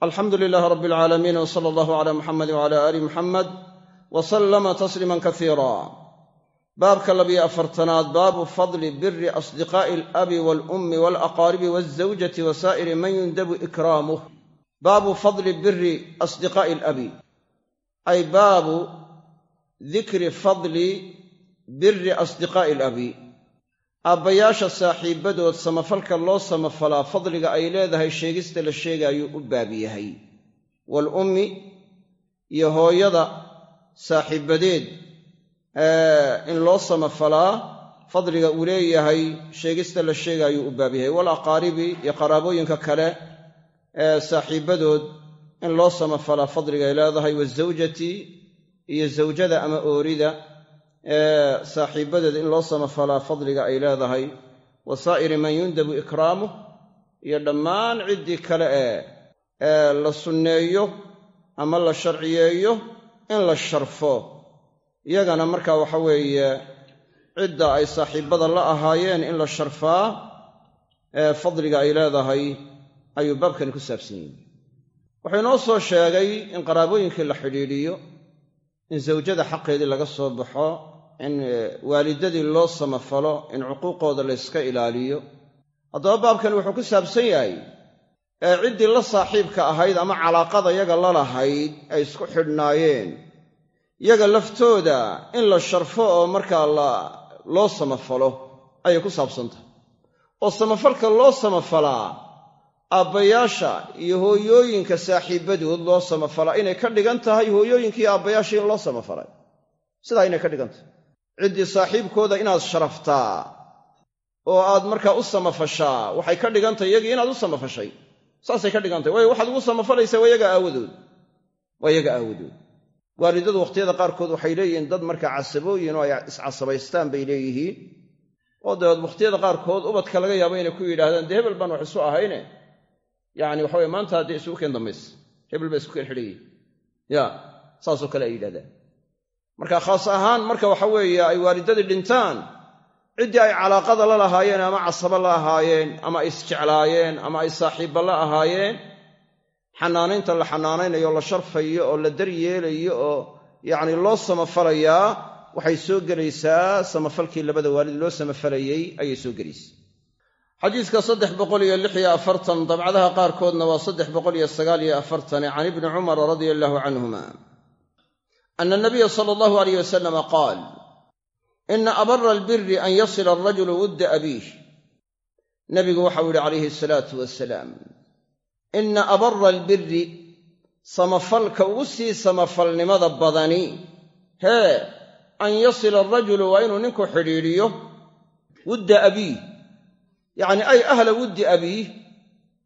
alxamdu lilaah rab alcaalamiin w sala allahu cala muxamedi wcala aali muxamed wa sallama tasliiman kasiira baabka labiyo afartanaad baabu fadli biri asdiqaa'i alabi waalummi waalaqaaribi walzawjati wa saa'iri man yundabu ikraamuh baabu fadli biri asdiqaa'i alabi. Ay baabu dikri fadli biri asdiqaa'i alabi aabbayaasha saaxiibbadood samafalka loo samafalaa fadliga ay leedahay sheegista la sheegaayuu u baab yahay. Waalummi iyo hooyada saaxiibbadeed in loo samafalaa fadliga uu leeyahay sheegista la sheegaayuu u baab yahay. Walaqaaribi iyo qaraabooyinka kale ee saaxiibbadood in loo samafalaa fadligay leedahay wazawjati iyo zawjada ama oorida ee saaxiibbadeed in loo samafalaa fadliga ay leedahay. Wa saa'iri man yundabu ikraamuh iyo dhammaan ciddii kale ee ee la sunneeyo ama la sharciyeeyo in la sharfo. Iyagana markaa waxa weeye cidda ay saaxiibbada la ahaayeen in la sharfaa ee fadliga ay leedahay ayuu baabkani ku saabsan yihi wuxuu inoo soo sheegay in qaraabooyinkii la xidhiidhiyo in zawjada xaqeedii laga soo baxo in waalidadii loo samafalo in cuquuqooda layska ilaaliyo. Haddaba baabkani wuxuu ku saabsan yahay ee ciddii la saaxiibka ahayd ama calaaqada yaga la lahayd ay isku xidhnaayeen. Yaga laftooda in la sharfo oo markaa loo samafalo ayay ku saabsantahay oo samafalka loo samafalaa aabbayaasha iyo hooyooyinka saaxiibbadood loo samafalaa inay ka dhigan tahay hooyooyinka aabbayaasha in loo samafalay. Sidaa inay ka dhigan tahay. Ciddii saaxiibkooda inaad sharaftaa oo aad markaa u samafashaa waxay ka dhigan tahay iyagii inaad u samafashay. Saasay ka dhigan tahay. Waayo waxaad ugu samafalaysaa waa yaga aawadood. Waa yaga aawadood. Waalidadu wakhtiyada qaarkood waxay leeyihiin dad markaa casabooyin oo ay iscasabaystaan bay leeyihiin. Oo dabeed wakhtiyada qaarkood ubadka laga yaabo inay ku yidhaahdaan dee hebel baan wax isu ahayne yacni waxa weye maanta haddee isugu keen dambaysa hebel baa isku keen xidhayihin ya saasoo kale ay yidhahdaan marka khaas ahaan marka waxa weeye ay waalidadii dhintaan ciddii ay calaaqada la lahaayeen ama casabo la ahaayeen ama ay isjeclaayeen ama ay saaxiibba la ahaayeen xanaanaynta la xanaanaynayo la sharfayo oo la daryeelayo oo yacni loo samafalayaa waxay soo gelaysaa samafalkii labada waalid loo samafalayey ayay soo gelaysaa xadiiska saddex boqol iyo lix iyo afartan dabcadaha qaarkoodna waa saddex boqol iyo sagaal iyo afartane can ibni cumara radia allahu canhuma. Ana nabiya sala allahu alayh wasalama qaal ina abara albiri an yasila alrajulu wudda abiih. Nabigu waxau yihi calayhi asalaatu wasalaam ina abara albiri samafalka ugu sii samafalnimada badani hee an yasila alrajulu waa inuu ninku xidhiidhiyo wudda abiih yacni ay ahla wuddi abiih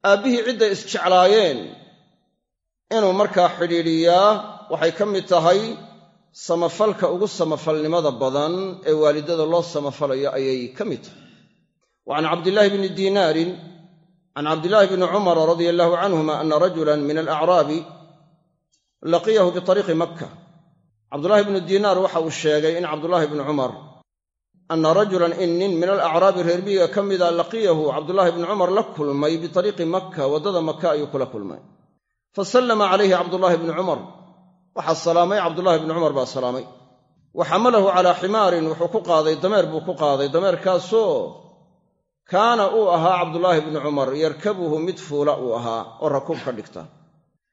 aabbihii cidday isjeclaayeen. Inuu markaa xidhiidhiyaa waxay ka mid tahay samafalka ugu samafalnimada badan ee waalidada loo samafalayo ayay ka mid tahay. Wa can cabdillaahi bni diinaarin can cabdillaahi bni cumara radia allahu canhuma ana rajulan min alacraabi laqiyahu biariiqi makka. Cabdullaahi bnu diinaar waxa uu sheegay in cabdullaahi bni cumar anna rajulan in nin min alacraabi reermiyiga ka mida laqiyahu cabdullaahi bni cumar la kulmay biariiqi makka waddada maka ayuu kula kulmay. Fa sallama calayhi cabdullaahi bni cumar waxaa salaamay cabdullaahi bni cumar baa salaamay. Wa xamalahu calaa ximaarin wuxuu ku qaaday dameer buu ku qaaday dameerkaasoo kaana uu ahaa cabdullaahi bni cumar yarkabuhu mid fuula uu ahaa oo rakuub ka dhigta.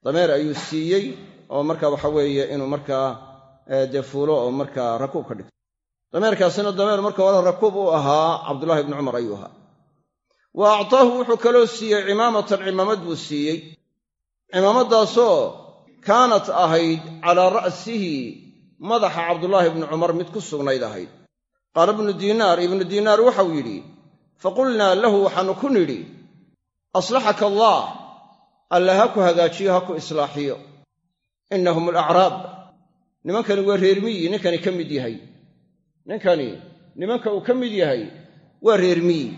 Dameer ayuu siiyey oo marka waxa weeye inuu markaa dee fuulo oo markaa rakuub ka dhigto dameerkaasina dameer marka hore rakuub uu ahaa cabdullaahi bni cumar ayuu ahaa. Wa actaahu wuxuu kaloo siiyey cimaamatan cimaamad buu siiyey. Cimaamadaasoo kaanat ahayd calaa ra'sihi madaxa cabdullaahi bni cumar mid ku sugnayd ahayd. Qaala ibnu diinaar ibnu diinaar waxau yidhi faqulnaa lahu waxaannu ku nidhi aslaxaka allaah alla ha ku hagaajiyo ha ku islaaxiyo. Innahum alacraab nimankani waa reermiyi ninkani ka mid yahay ninkani nimanka uu ka mid yahay waa reermiyi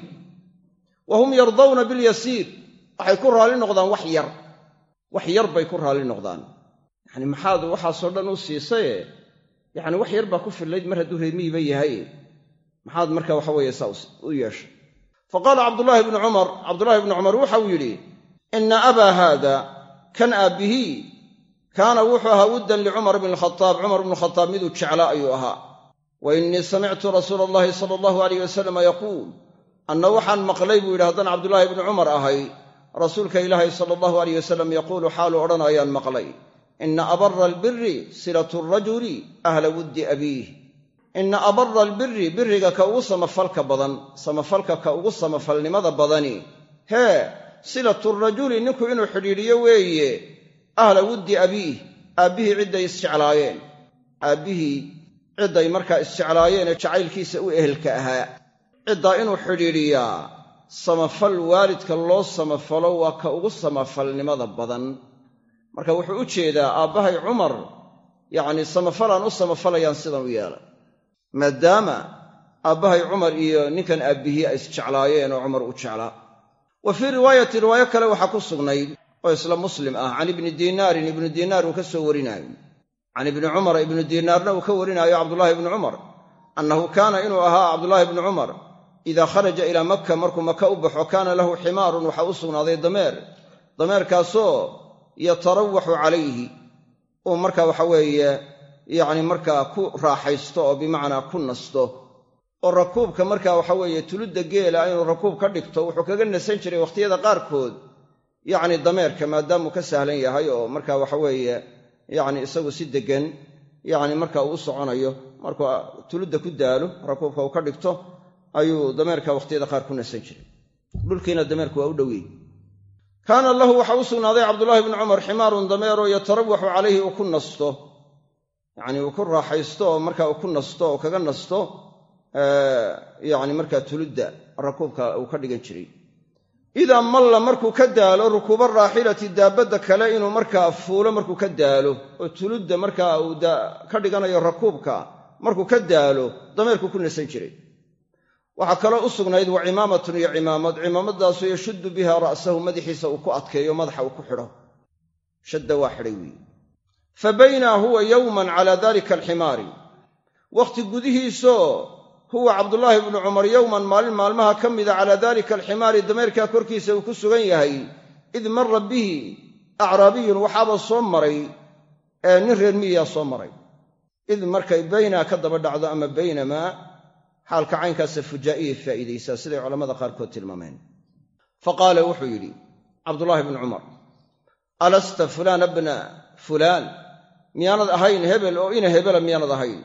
wa hum yardawna bilyasiir waxay ku raalli noqdaan wax yar. Wax yar bay ku raalli noqdaan. Yacni maxaad waxaasoo dhan u siisaye yacni wax yar baa ku fillayd mar hadduu reermiyiba yahay. Maxaad marka waxa weeye saa u yeeshay. Fa qaala cabdullaahi bnu cumar cabdullaahi bnu cumar waxau yidhi ina abaa haada kan aabbihii kaana wuxuu ahaa wuddan licumar bni khadaab cumar bnu khadaab miduu jeclaa ayuu ahaa wa innii samictu rasuula allahi sala allahu alayh wasalama yaquul anna waxaan maqlay buu yidhi haddaan cabdulaahi bni cumar ahay rasuulka ilaahay sala allahu alayh wasalam yaquulu xaalu odhanayaan maqlay ina abara albiri silatu rajuli ahla wuddi abiih ina abara albiri biriga ka ugu samafalka badan samafalka ka ugu samafalnimada badani hee silatu rajuli ninku inuu xidhiidhiyo weeye ahla wuddi abiih aabbihii cidday isjeclaayeen aabbihii cidday markaa isjeclaayeenee jacaylkiisa u ehelka ahaa. Ciddaa inuu xidhiidhiyaa samafal waalidka loo samafalo waa ka ugu samafalnimada badan. Marka wuxuu u jeedaa aabbahay cumar yacnii samafalaan u samafalayaan sidan u yeelay. Maadaama aabbahay cumar iyo ninkan aabbihii ay isjeclaayeen oo cumar u jeclaa. Wa fii riwaayati riwaayo kale waxaa ku sugnayd oo isla muslim ah can ibni diinaarin ibnu diinaar uu ka soo warinaayo can ibni cumara ibnu diinaarna uu ka warinaayo cabdullaahi ibni cumar annahu kaana inuu ahaa cabdullaahi ibni cumar idaa kharaja ilaa makka markuu maka u baxo kaana lahu ximaarun waxaa u sugnaaday dameer dameerkaasoo yatarawaxu calayhi uu marka waxa weeye yacni markaa ku raaxaysto oo bimacnaa ku nasto oo rakuubka marka waxa weeye tuludda geela inuu rakuub ka dhigto wuxuu kaga nasan jiray wakhtiyada qaarkood yacni dameerka maadaamuu ka sahlan yahay oo marka waxa yacni isagu si deggan yacni marka uu u soconayo markuu tuludda ku daalo rakuubka uu ka dhigto ayuu dameerka wakhtiyada qaar ku nasan jiray. Dhulkiina dameerku waa u dhoweey kaana lahu waxaa u sugnaaday cabdullaahi bni cumar ximaarun dameeroo yatarawaxu calayhi uu ku nasto. Yacnii uu ku raaxaysto oo marka uu ku nasto oo kaga nasto yacni markaa tuludda rakuubka uu ka dhigan jiray idaa malla markuu ka daalo rukuuba raaxilati daabadda kale inuu markaa fuulo markuu ka daalo oo tuludda markaa uu ka dhiganayo rakuubka markuu ka daalo dameerku ku nasan jiray. Waxaa kaloo u sugnayd wa cimaamatun iyo cimaamad cimaamadaasoo yashuddu biha ra'sahu madaxiisa uu ku adkeeyo madaxa uu ku xidho. Shadda waa xidhay weeye fa baynaa huwa yowman calaa dalika alximaari. Wakhti gudihiisoo huwa cabdullaahi bnu cumar yowman maalin maalmaha ka mida calaa dalika alximaari dameerkaa korkiisa uu ku sugan yahay. Id marra bihi acraabiyun waxaaba soo maray nin reer miyiyaa soo maray. Id markay baynaa ka daba dhacdo ama baynamaa xaalka caynkaasa fujaa'iyay faa'iidaysaa siday culammada qaarkood tilmaameen. Fa qaala wuxuu yidhi cabdullaahi bnu cumar alasta fulaana bna fulaan? Miyaanad ahayn hebel oo ina hebela miyaanad ahayn?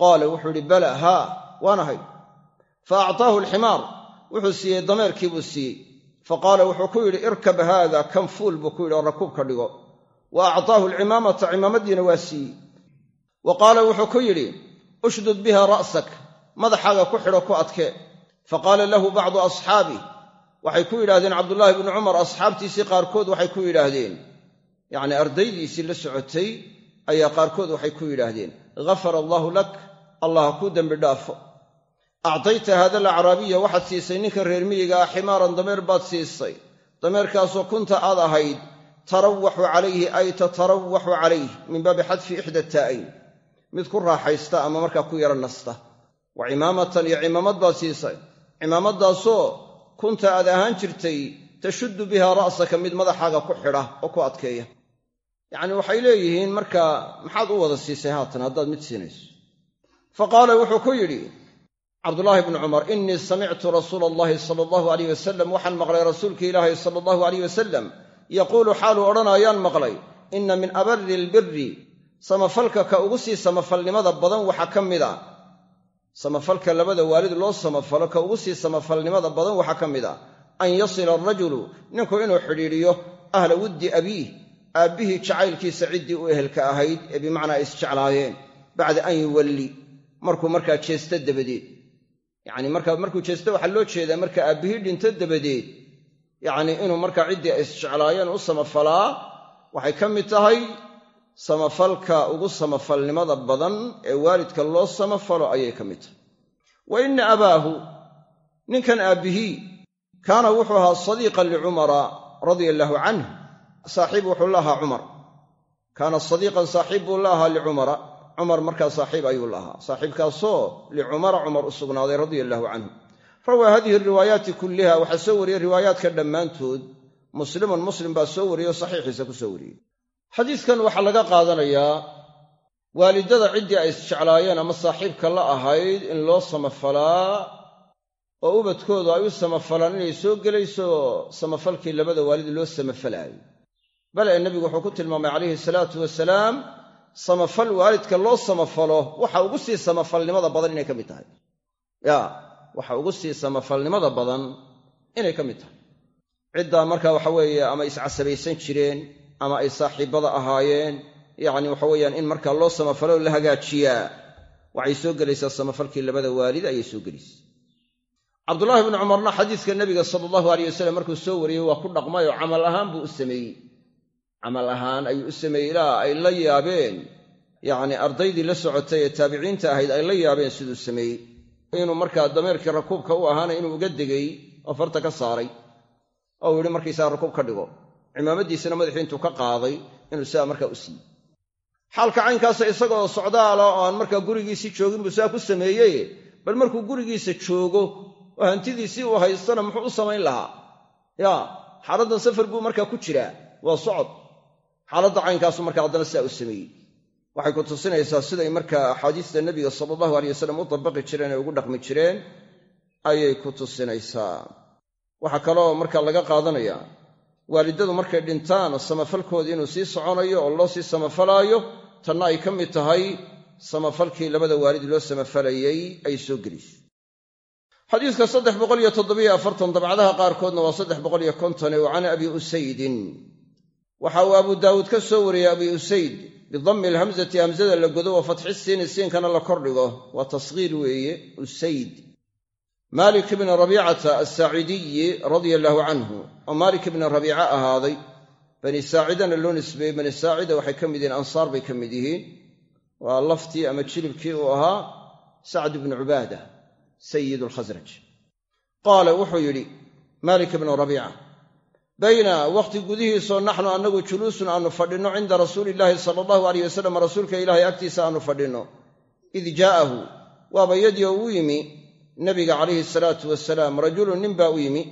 Qaala wuxuu yidhi bala haa waan ahay fa actaahu alximaar wuxuu siiyey dameerkii buu siiyey. Fa qaala wuxuu ku yidhi irkab haada kan fuul? Buu ku yidhi oo rakuubka dhigo. Wa actaahu alcimaamata cimaamadiina waa siiyey. Wa qaala wuxuu ku yidhi ushdud biha ra'sak madaxaaga ku xidho ku adkee fa qaala lahu bacdu asxaabih waxay ku yidhahdeen cabdullaahi bnu cumar asxaabtiisii qaarkood waxay ku yidhaahdeen. Yacnii ardaydiisii la socotay ayaa qaarkood waxay ku yidhaahdeen. Ghafara allaahu lak allah ha kuu dembi dhaafo actayta haada alacraabiya waxaad siisay ninka reer miyiga ah ximaaran dameer baad siisay dameerkaasoo kunta aad ahayd tarawaxu calayhi ay tatarawaxu calayh min baabi xadfi ixda taa'ayn mid ku raaxaysta ama markaa ku yara nasta wa cimaamatan iyo cimaamad baad siisay cimaamadaasoo kunta aad ahaan jirtay tashuddu bihaa ra'saka mid madaxaaga ku xidha oo ku adkeeya yacni waxay leeyihiin markaa maxaad u wada siisay haatan haddaad mid siinayso fa qaala wuxuu ku yidhi cabdulaahi bnu cumar innii samictu rasuula allahi sala allahu alayh wasalam waxaan maqlay rasuulki ilaahi sala allahu alayh wasalam yaquulu xaaluu odhanaayaan maqlay. Inna min abari albiri samafalka ka ugu sii samafalnimada badan waxaa ka mid a samafalka labada waalid loo samafalo ka ugu sii samafalnimada badan waxaa ka mid a an yasila arajulu ninku inuu xidhiidhiyo ahla wuddi abiih. Aabbihii jacaylkiisa ciddii u ehelka ahayd ee bimacnaa ay isjeclaayeen bacda an yuwalli. Markuu markaa jeesto dabadeed yacni marka markuu jeesto waxaa loo jeedaa marka aabbihii dhinto dabadeed. Yacnii inuu markaa ciddii ay isjeclaayeen u samafalaa waxay ka mid tahay samafalka ugu samafalnimada badan ee waalidka loo samafalo ayay ka mid tahay. Wa inna abaahu ninkan aabbihii kaana wuxuu ahaa sadiiqan licumara radia allaahu canh saaxiib wuxuu la cumar. Kaana sadiiqan saaxiib buu la licumara cumar markaa saaxiib ayuu la ahaa saaxiibkaasoo licumara cumar u sugnaaday radia allaahu canhu rawaa hadihi riwaayaati kulliha waxaa soo wariyey riwaayaadka dhammaantood. Muslimun muslim baa soo wariyey oo saxiixiisa ku soo wariyey. Xadiiskan waxaa laga qaadanayaa waalidada ciddii ay isjeclaayeen ama saaxiibka la ahayd in loo samafalaa oo ubadkoodu ay u samafalaan inay soo gelayso samafalkii labada waalid loo samafalaayo. Bale nebigu wuxuu ku tilmaamay calayhi salaatu wasalaam samafal waalidka loo samafalo waxa ugu sii samafalnimada badan inay ka mid tahay. Ya waxa ugu sii samafalnimada badan inay ka mid tahay. Ciddaa marka waxa weeye ama iscasabaysan jireen ama ay saaxiibbada ahaayeen yacni waxa weeyaan in markaa loo samafalo la hagaajiyaa. Waxay soo gelaysaa samafalkii labada waalid ayay soo gelaysa cabdullaahi bnu cumarna xadiiska nebiga sala allahu aleyh wasalam markuu soo wariyey waa ku dhaqmay oo camal ahaan buu u sameeyey camal ahaan ayuu u sameeyey ilaa ay la yaabeen. Yacni ardaydii la socotay ee taabiciinta ahayd ay la yaabeen siduu sameeyey. Inuu markaa dameerkii rakuubka u ahaana inuu uga degay oo farta ka saaray. Oo yidhi markaysaga rakuub ka dhigo cimaamadiisana madaxii intuu ka qaaday inuu sidaa markaa u siiyey. Xaalka caynkaasa isagoo socdaala oo aan markaa gurigiisii joogin buu sidaa ku sameeyey. Bal markuu gurigiisa joogo oo hantidiisii uu haystana muxuu u samayn lahaa. Ya xaaladdan safar buu markaa ku jiraa. Waa socod xaaladda caynkaasu markaa haddana sidaa u sameeyey. Waxay ku tusinaysaa siday markaa axaadiista nebiga sala allahu aleyh wasalam u dabaqi jireen ee ugu dhaqmi jireen ayay ku tusinaysaa. Waxaa kaloo markaa laga qaadanayaa waalidadu markay dhintaan samafalkoodii inuu sii soconayo oo loo sii samafalaayo tanna ay ka mid tahay samafalkii labada waalid loo samafalayey ay soo gelayso xadiiska saddex boqoliyo toddobiyo afartan dabcadaha qaarkoodna waa saddex boqoliyo kontone wa can abi usaydin waxa uu abu daawuud ka soo wariyey abi usayd bidammi alhamzati hamzada la godo wa fatxi siini siinkana la kordhigo waa tasghiir weeye usayd. Maalik ibni rabiicata assaacidiyi radia allaahu canhu oo maalik ibni rabiica ahaaday bani saacidana loo nisbeeyey. Bani saacida waxay ka mid yihiin ansaar bay ka mid yihiin. Waa laftii ama jilibkii uu ahaa sacd ibnu cubaada sayid alkhasraj qaala wuxuu yidhi maalik ibnu rabiica bayna wakhti gudihiisoo naxnu annagu juluusun aanu fadhinno cinda rasuuli illaahi sala allahu aleyh wasalam rasuulka ilaahay agtiisa aanu fadhinno. Id jaa'ahu waaba yadii oo u yimi nabiga calayhi salaatu wasalaam rajulun nin baa u yimi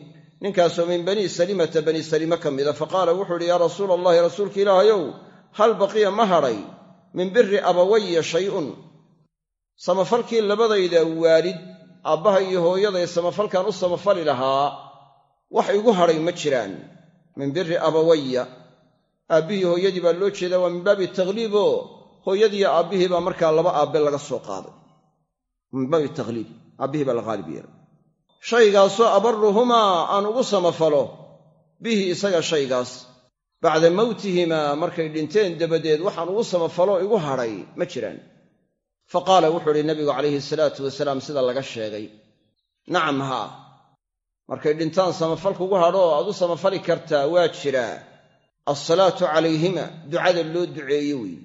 ninkaasoo min banii salimata banii salime ka mida faqaala wuxuu idhi yaa rasuula allahi rasuulka ilaahayow hal baqiya ma hadhay min biri abawaya shay'un. Samafalkii labadayda waalid aabbaha iyo hooyaday samafalkan u samafali lahaa wax igu hadhay ma jiraan min biri abawaya aabbihii hooyadii baa loo jeedaa waa min baabi takhliib oo hooyadiiyo aabbihii baa markaa laba aabbe laga soo qaaday min baabi takhliib aabbihii baa la qaalib yeelay shaygaasoo abaruhumaa aan ugu samafalo bihi isaga shaygaas bacda mowtihimaa markay dhinteen dabadeed waxaan ugu samafalo igu hadhay ma jiraan fa qaala wuxuu idhi nabigu calayhi salaatu wasalaam sida laga sheegay nacam haa markay dhintaan samafalkugu hadho aad u samafali kartaa waa jiraa alsalaatu calayhima ducada loo duceeye weeye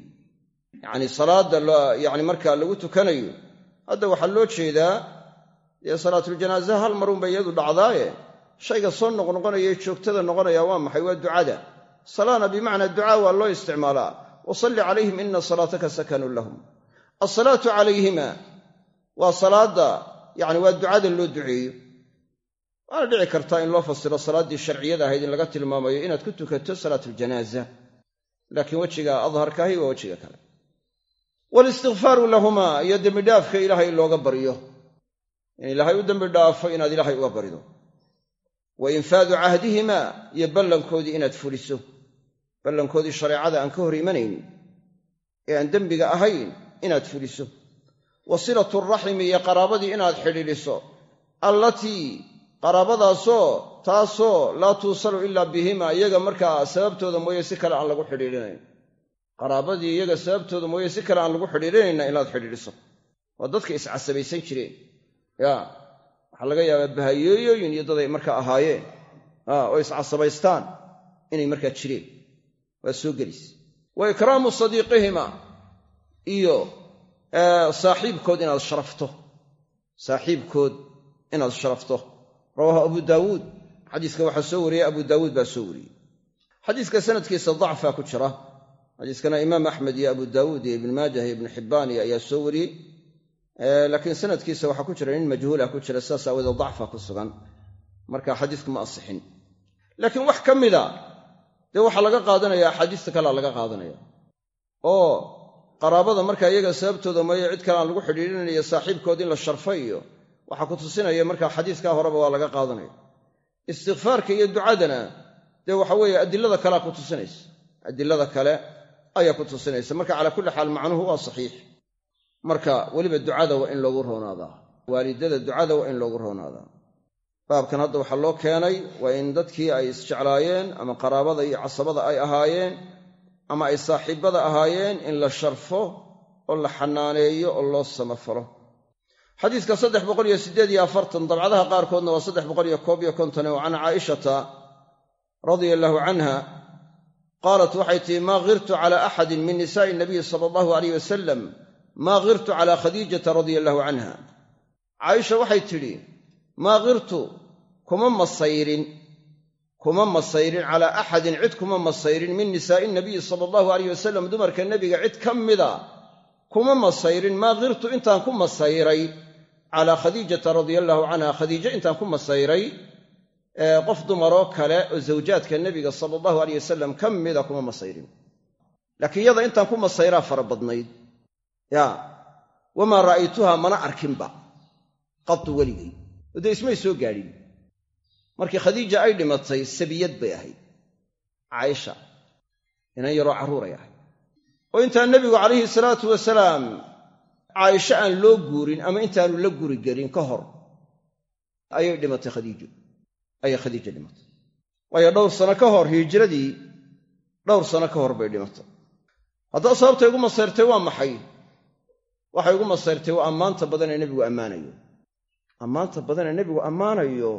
yacnii salaadda yacni markaa lagu tukanayo hadda waxaa loo jeedaa dee salaatuljanaaza hal marunbay iyadu dhacdaaye. Shayga soo noqnoqonaya joogtada noqonaya waa maxay? Waa ducada. Salaana bimacnaa ducaa waa loo isticmaalaa. Wasalli calayhim ina salaataka sakanun lahum. Alsalaatu calayhima waa salaadda yacni waa ducada loo duceeyo waana dhici kartaa in loo fasiro salaaddii sharciyada ahayd in laga tilmaamayo inaad ku tukato salaatuljanaaza laakiin wejiga adharkaahi waa wejiga kale. Walistikfaaru lahumaa iyo dembidhaafka ilaahay looga baryo in ilaahay u dembi dhaafo inaad ilaahay uga barido. Wa infaadu cahdihimaa iyo ballankoodii inaad fuliso. Ballankoodii shareecada aan ka hor imanaynin ee aan dembiga ahayn inaad fuliso. Wa silatu raximi iyo qaraabadii inaad xidhiidhiso. Allatii qaraabadaasoo taasoo laa tuusalu ilaa bihimaa iyaga markaa sababtooda mooye si kale aan lagu xidhiidhinayn. Qaraabadii iyaga sababtooda mooye si kale aan lagu xidhiidhinayna inaad xidhiidhiso. Waa dadka iscasabaysan jireen. Ya waxaa laga yaabaa bahayeeyooyin iyo daday markaa ahaayeen oo iscasabaystaan inay markaa jireen. Waa soo gelis. Wa ikraamu sadiiqihima iyo saaxiibkood inaad sharafto. Saaxiibkood inaad sharafto rawaahu abu daawuud xadiiska waxaa soo wariyey abu daawuud baa soo wariyey. Xadiiska sanadkiisa dacfaa ku jira. Xadiiskana imaam axmed iyo abu daawuud iyo ibn maajah iyo ibnu xibbaan ayaa soo wariyey. Laakiin sanadkiisa waxaa ku jira nin majhuulah ku jira sidaas aawadeed dacfa ku sugan. Marka xadiisku ma asixin laakiin wax ka mida dee waxaa laga qaadanaya axaadiista kalea laga qaadanaya. Oo qaraabada markaa iyaga sababtooda mooye cid kale aan lagu xidhiidhinayo saaxiibkood in la sharfay iyo waxaa ku tusinaya markaa xadiiskaa horeba waa laga qaadanaya istikfaarka iyo ducadana dee waxa weeye adilada kalea ku tusinaysa. Adilada kale ayaa ku tusinaysa. Marka calaa kulli xaal macnuhu waa saxiix. Marka weliba ducada waa in loogu roonaadaa. Waalidada ducada waa in loogu roonaadaa. Baabkan hadda waxaa loo keenay waa in dadkii ay isjeclaayeen ama qaraabada iyo casabada ay ahaayeen ama ay saaxiibbada ahaayeen in la sharfo oo la xanaaneeyo oo loo samafalo xadiiska saddex boqol iyo siddeed iyo afartan dabcadaha qaarkoodna waa saddex boqol iyo koob iyo konton oo can caaishata radia allaahu canha qaalat waxay tihi maa kirtu cala axadin min nisaa'i nabiyi sala allahu alayh wasalam maa kirtu cala khadiijata radia allahu canha. Caaisha waxay tidhi maa kirtu kuma masayrin kuma masayrin calaa axadin cid kuma masayrin min nisaa'i nabiyi sala allahu alayh wasalam dumarka nebiga cid ka mida kuma masayrin maa kirtu intaan ku masayray. Calaa khadiijata radia allaahu canha khadiijo intaan ku masayray qof dumaroo kale oo zawjaadka nebiga sala allahu aleyh wasalam ka mida kuma masayrin. Laakiin iyada intaan ku masayraa fara badnayd. Ya wamaa ra'aytuha mana arkinba qadu weligay. Oo dee ismay soo gaadhin. Markii khadiija ay dhimatay sabiyad bay ahayd. Caaisha inan yaroo carruuray ahayd oo intaan nebigu calayhi salaatu wasalaam caaisho aan loo guurin ama intaanu la guri gelin ka hor ayay dhimatay khadiijo ayay khadiija dhimatay. Waayo dhowr sano ka hor hijiradii dhowr sano ka hor bay dhimatay. Haddaba sababtay igu masayrtay waa maxay? Waxay igu masayrtay waa ammaanta badan ee nebigu ammaanayo. Ammaanta badan ee nebigu ammaanayo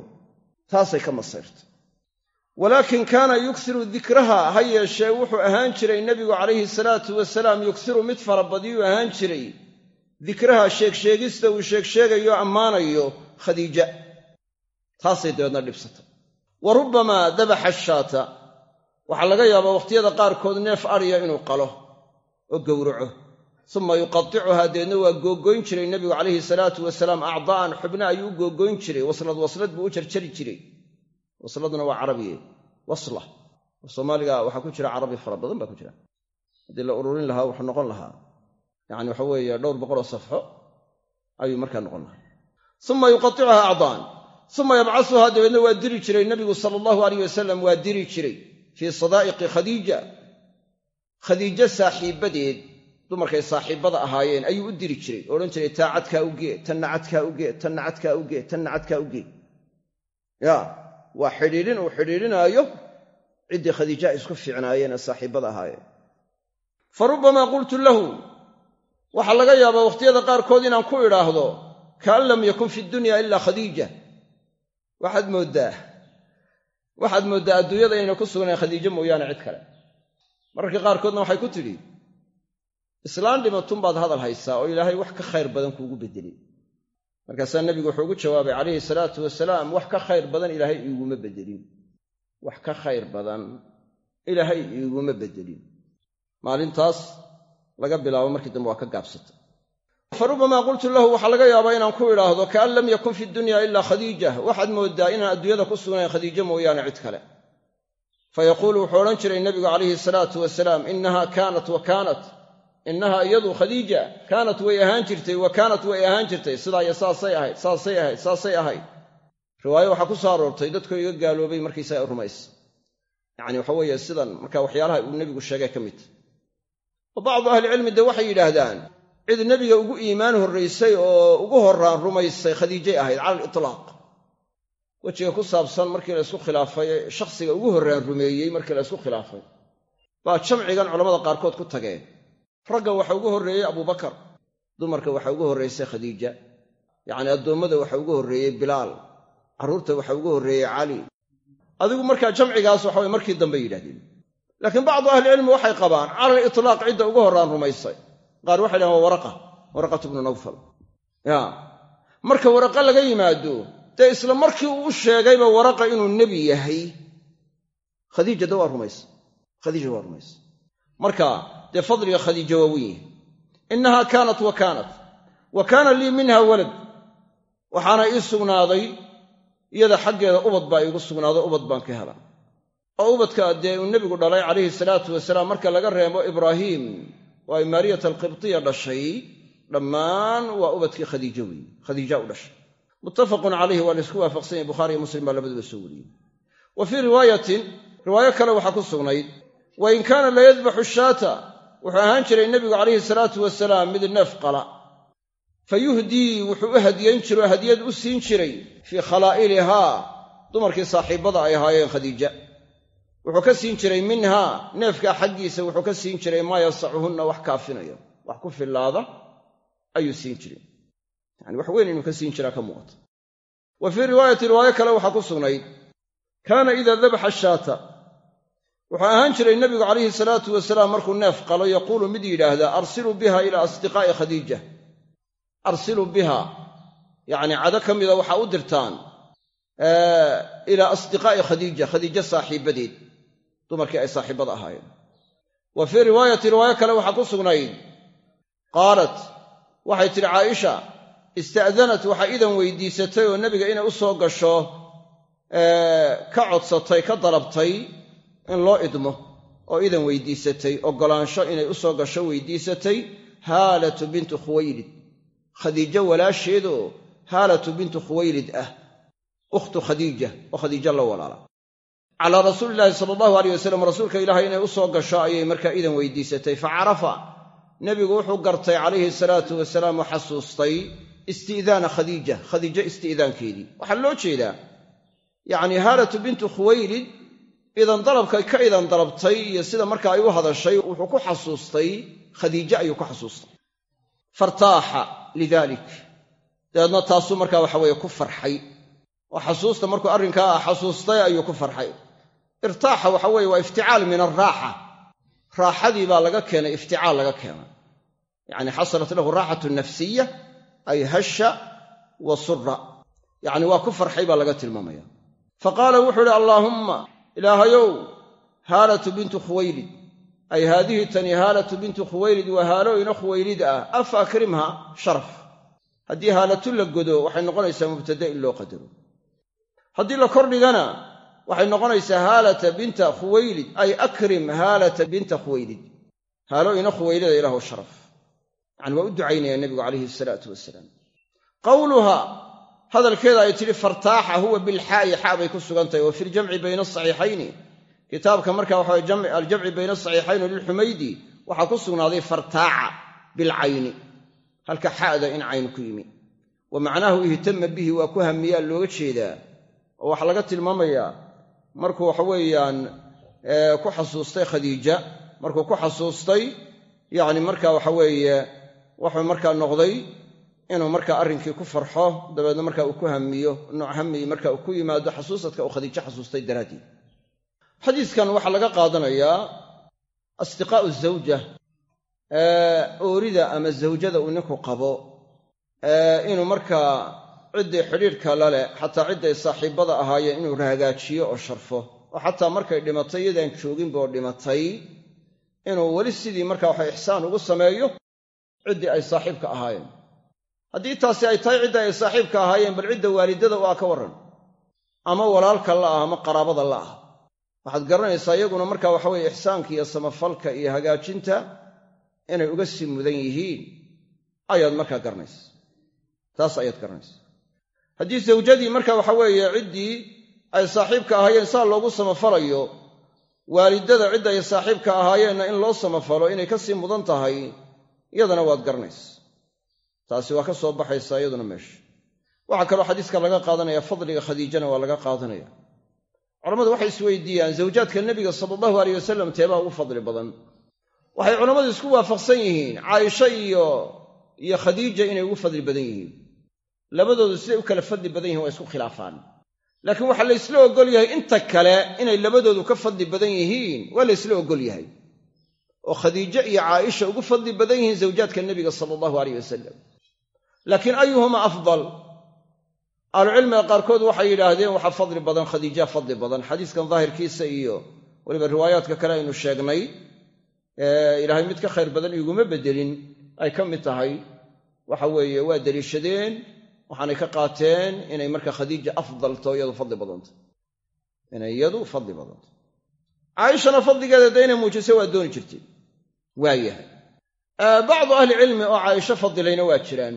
taasay ka masayrtay walaakin kaana yuksiru dikraha ha yeeshee wuxuu ahaan jiray nebigu calayhi salaatu wasalaam yuksiru mid farabadiyuu ahaan jiray. Dikraha sheegsheegista uu sheegsheegayo ammaanayo khadiija. Taasay dabeedna dhibsatay wa rubbamaa dabaxa shaata. Waxaa laga yaabaa wakhtiyada qaarkood neef adhiya inuu qalo oo gowraco. Suma yuqadicuhaa deedna waa googoyn jiray nebigu calayhi salaatu wasalaam. Acdaa'an xubna ayuu u googoyn jiray. Waslad waslad buu u jarjari jiray wasladna waa carabiye wasla. Oo soomaaliga waxaa ku jira carabi fara badan baa ku jira. Haddii la ururin lahaa wuxuu noqon lahaa. Yacni waxa weeye dhowr boqoloo safxo ayuu markaa noqon lahaa. Suma yuqaicuhaa acdaan suma yabcasuhaa dabeedna waa diri jiray. Nebigu sala allahu aleyh wasalam waa diri jiray. Fii sadaa'iqi khadiija. Khadiijo saaxiibbadeed dumarkay saaxiibbada ahaayeen ayuu u diri jiray. Oo odhan jiray taa cadkaa ugee tanna cadkaa ugee tanna cadkaa ugee tanna cadkaa ugee ya waa xidhiidhin uu xidhiidhinaayo. Ciddii khadiija isku fiicnaayeen ee saaxiibbada ahaayeen fa rubbamaa qultu lahu waxaa laga yaabaa wakhtiyada qaarkood inaan ku idhaahdo kaan lam yakun fi dunya ilaa khadiija. Waxaad mooddaa waxaad mooddaa adduunyada inayna ku sugnayn khadiijo mooyaane cid kale. Mararka qaarkoodna waxay ku tidhi islaan dhimatunbaad hadal haysaa oo ilaahay wax ka khayr badan kuugu beddelay markaasaa nebigu wuxuu ugu jawaabay calayhi salaatu wasalaam wax ka khayr badan ilaahay iiguma beddelin wax ka khayr badan ilaahay iiguma beddelin maalintaas laga bilaabo markii dambe waa ka gaabsatay. Fa rubbamaa qultu lahu waxaa laga yaabaa inaan ku idhaahdo kaan lam yakun fi dunya ilaa khadiija. Waxaad mooddaa inaan adduunyada ku sugnayn khadiijo mooyaane cid kale. Fa yaquulu wuxuu odhan jiray nebigu calayhi salaatu wasalaam innaha kaanat wa kaanat innaha iyadu khadiija kaanat way ahaan jirtay wa kaanat way ahaan jirtay. Sidaa iyo saasay ahayd saasay ahayd saasay ahayd. Riwaayo waxaa ku soo aroortay dadkoo iga gaaloobay markaysaga rumaysa yacni waxa weeye sidan marka waxyaalaha uu nebigu sheegay ka mid. Wa bacdu ahlicilmi dee waxay yidhaahdaan cid nebiga ugu iimaan horraysay oo ugu horraan rumaysay khadiijay ahayd cala alitlaaq wejiga ku saabsan markii la khilaafay shakhsiga ugu horraan rumeeyey markii la ysku khilaafay. Baa jamcigan culammada qaarkood ku tageen ragga waxa ugu horreeyey abubakar dumarka waxa ugu horraysay khadiija yacni addoommada waxa ugu horreeyey bilaal carruurta waxa ugu horreeyey cali adigu markaa jamcigaas waxaway markii dambe yidhahdeen laakiin bacdu ahlicilmi waxay qabaan cala alitlaaq cidda ugu horraan rumaysay. Qaar waxay dhahan waa waraqa waraqatu bnu nawfal. Ya marka waraqa laga yimaado dee isla markii uu u sheegayba waraqa inuu nebi yahay khadiijada waa rumaysa khadiija waa rumaysa marka dee fadliga khadiija waa weyn yahay innaha kaanat wa kaanat. Wa kaana lii minha walad. Waxaana ii sugnaaday iyada xaggeeda ubad baa iigu sugnaaday ubad baan ka helaa. Oo ubadka dee uu nebigu dhalay calayhi salaatu wasalaam marka laga reebo ibraahiim oo ay maariyata alqibtiya dhashay. Dhammaan waa ubadkii khadiijo weeye khadiija u dhashay. Muttafaqun calayhi waa la isku waafaqsan yahy bukhaari iyo muslim soo wariyey. Wa fii sugnayd wuxuu ahaan jiray nebigu calayhi salaatu wasalaam mid neef qala fa yuhdii wuxuu u hadiyayn jiro oo hadiyad u siin jiray fii khalaa'ilihaa dumarkii saaxiibbada ay ahaayeen khadiija. Wuxuu ka siin jiray minhaa neefkaa xaggiisa wuxuu ka siin jiray maa yasacuhunna wax kaafinayo. Wax ku fillaada ayuu siin jiray. Yani wax weyn inuu ka siin jiraa ka muuqata. Wa fii riwaayati riwaayo kale waxaa ku sugnayd kaana idaa dabaxa shaata wuxuu ahaan jiray nebigu calayhi salaatu wasalaam markuu neef qalo yaquulu mid yidhaahdaa arsiluu biha ilaa asdiqaa'i khadiija. Arsiluu biha. Yacni cado ka mida waxaa u dirtaan ilaa asdiqaa'i khadiija khadiijo saaxiibbadeed. Dumarkii ay saaxiibbada ahaayeen. Wa fii riwaayati riwaayo kale waxaa ku sugnayd qaalat. Waxay tidhi caaisha ista'danat waxaa idan weydiisatay oo nebiga inay u soo gasho ka codsatay ka dalabtay in loo idmo oo idan weydiisatay oggolaansho inay u soo gasho weydiisatay haalatu bintu khuwaylid. Khadiijo walaasheedoo haalatu bintu khuwaylid ah. Ukhtu khadiija oo khadiijo la walaala. Calaa rasuulilaahi sala allahu aleyh wasalam rasuulka ilaahay inay u soo gasho ayay markaa idan weydiisatay. Fa carafa. Nebigu wuxuu gartay calayhi salaatu wasalaam oo xasuustay isti'daana khadiija khadiijo isti'daankeedii waxaa loo jeedaa yacni haalatu bintu khuwaylid idan dalabkay ka idan dalabtay iyo sida marka ay u hadashay wuxuu ku xasuustay khadiijo ayuu ku xasuustay. Fartaaxa lidalik. Dabeedna taasuu markaa waxa weeye ku farxay. Oo xasuusta markuu arrinkaa ah xasuustay ayuu ku farxay. Irtaaxa waxa weeye waa ifticaal min alraaxa raaxadii baa laga keenay ifticaal laga keenay. Yacni xasalat lahu raaxatu nafsiya ay hasha wa sura yacni waa ku farxay baa laga tilmaamaya. Fa qaala wuxuu idhi allaahumma ilaahayow haalatu bintu khuwaylid. Ay haadihi tani haalatu bintu khuwaylid waa haalo ina khuwaylid ah. Af akrimha sharaf. Haddii haalatu la godo waxay noqonaysaa mubtada in loo qadaro. Haddii la kordhigana waxay noqonaysaa haalata binta khuwaylid. Ay akrim haalata binta khuwaylid. Haalo ina khuwaylida ilaahu sharaf. Yacani waa u ducaynaya nebigu calayhi salaatu wasalaam. Qawluha hadalkeeda ay tidhi fartaaxa huwa bilxaa'i xaa bay ku sugan tahay wa fi ljamci bayna asaxiixayni kitaabka marka waxa aljamci bayna asaxiixayni lilxumaydi waxaa ku sugnaaday fartaaca bilcayni halka xa'da in cayn ku yimi. Wa macnaahu ihtama bihi waa ku hamiyaa looga jeedaa. Oo waxaa laga tilmaamayaa markuu waxa weeyaan ku xasuustay khadiija markuu ku xasuustay markaa noqday inuu markaa arrinkii ku farxo dabeedna marka uu ku hamiyo nooc hamiyi marka uu ku yimaado xasuusadka uu khadiijo xasuustay daraaddeed. Xadiiskan waxaa laga qaadanayaa asdiqaa'u zawja oorida ama zawjada uu ninku qabo inuu markaa ciddii xidhiidhka la leh xataa cidday saaxiibbada ahaayeen inuu rahagaajiyo oo sharfo oo xataa markay dhimatay iyadaan jooginboo dhimatay inuu weli sidii marka waxa ixsaan ugu sameeyo ciddii ay saaxiibka ahaayeen haddii taasi ay tahay cidda ay saaxiibka ahaayeen bal cidda waalidada u ah ka warran. Ama walaalka la ah ama qaraabada la ah. Waxaad garanaysaa iyaguna marka waxa weye ixsaanka iyo samafalka iyo hagaajinta inay uga sii mudan yihiin ayaad markaa garanaysa taas ayaad garanaysa haddii zawjadii marka waxa weeye ciddii ay saaxiibka ahaayeen saa loogu samafalayo waalidada cidda ay saaxiibka ahaayeenna in loo samafalo inay ka sii mudan tahay iyadana waad garanaysa taasi waa ka soo baxaysaa iyaduna meesha waxaa kaloo xadiiska laga qaadanaya fadliga khadiijana waa laga qaadanaya. Culammadu waxay isweydiiyaan zawjaadka nebiga sala allahu aleyh wasalam teebaa ugu fadli badan. Waxay culammadu isku waafaqsan yihiin caaisha iyo iyo khadiija inay ugu fadli badan yihiin. Labadoodu siday u kala fadli badan yihiin waa isku khilaafaan. Laakiin waxaa la ysla oggol yahay inta kale inay labadoodu ka fadli badan yihiin waa la ysla oggol yahay. Oo khadiijo iyo caaisha ugu fadli badan yihiin zawjaadka nebiga sala allahu aleyh wasalam laakiin ayuhuma afdal. Ahlucilmiga qaarkood waxay yidhaahdeen waxaa fadli badan khadiija fadli badan. Xadiiskan daahirkiisa iyo weliba riwaayaadka kale aynu sheegnay ilaahay mid ka khayr badan iguma bedelin. Ay ka mid tahay waxa weeye waa deliishadeen waxaanay ka qaateen inay marka khadiija afdalto iyadu fadli badanta inay iyadu fadli badanto caaishana fadligeeda dee inay muujisay waa dooni jirtay. Waayahay bacdu ahlicilmi oo caaisho fadilayna waa jiraan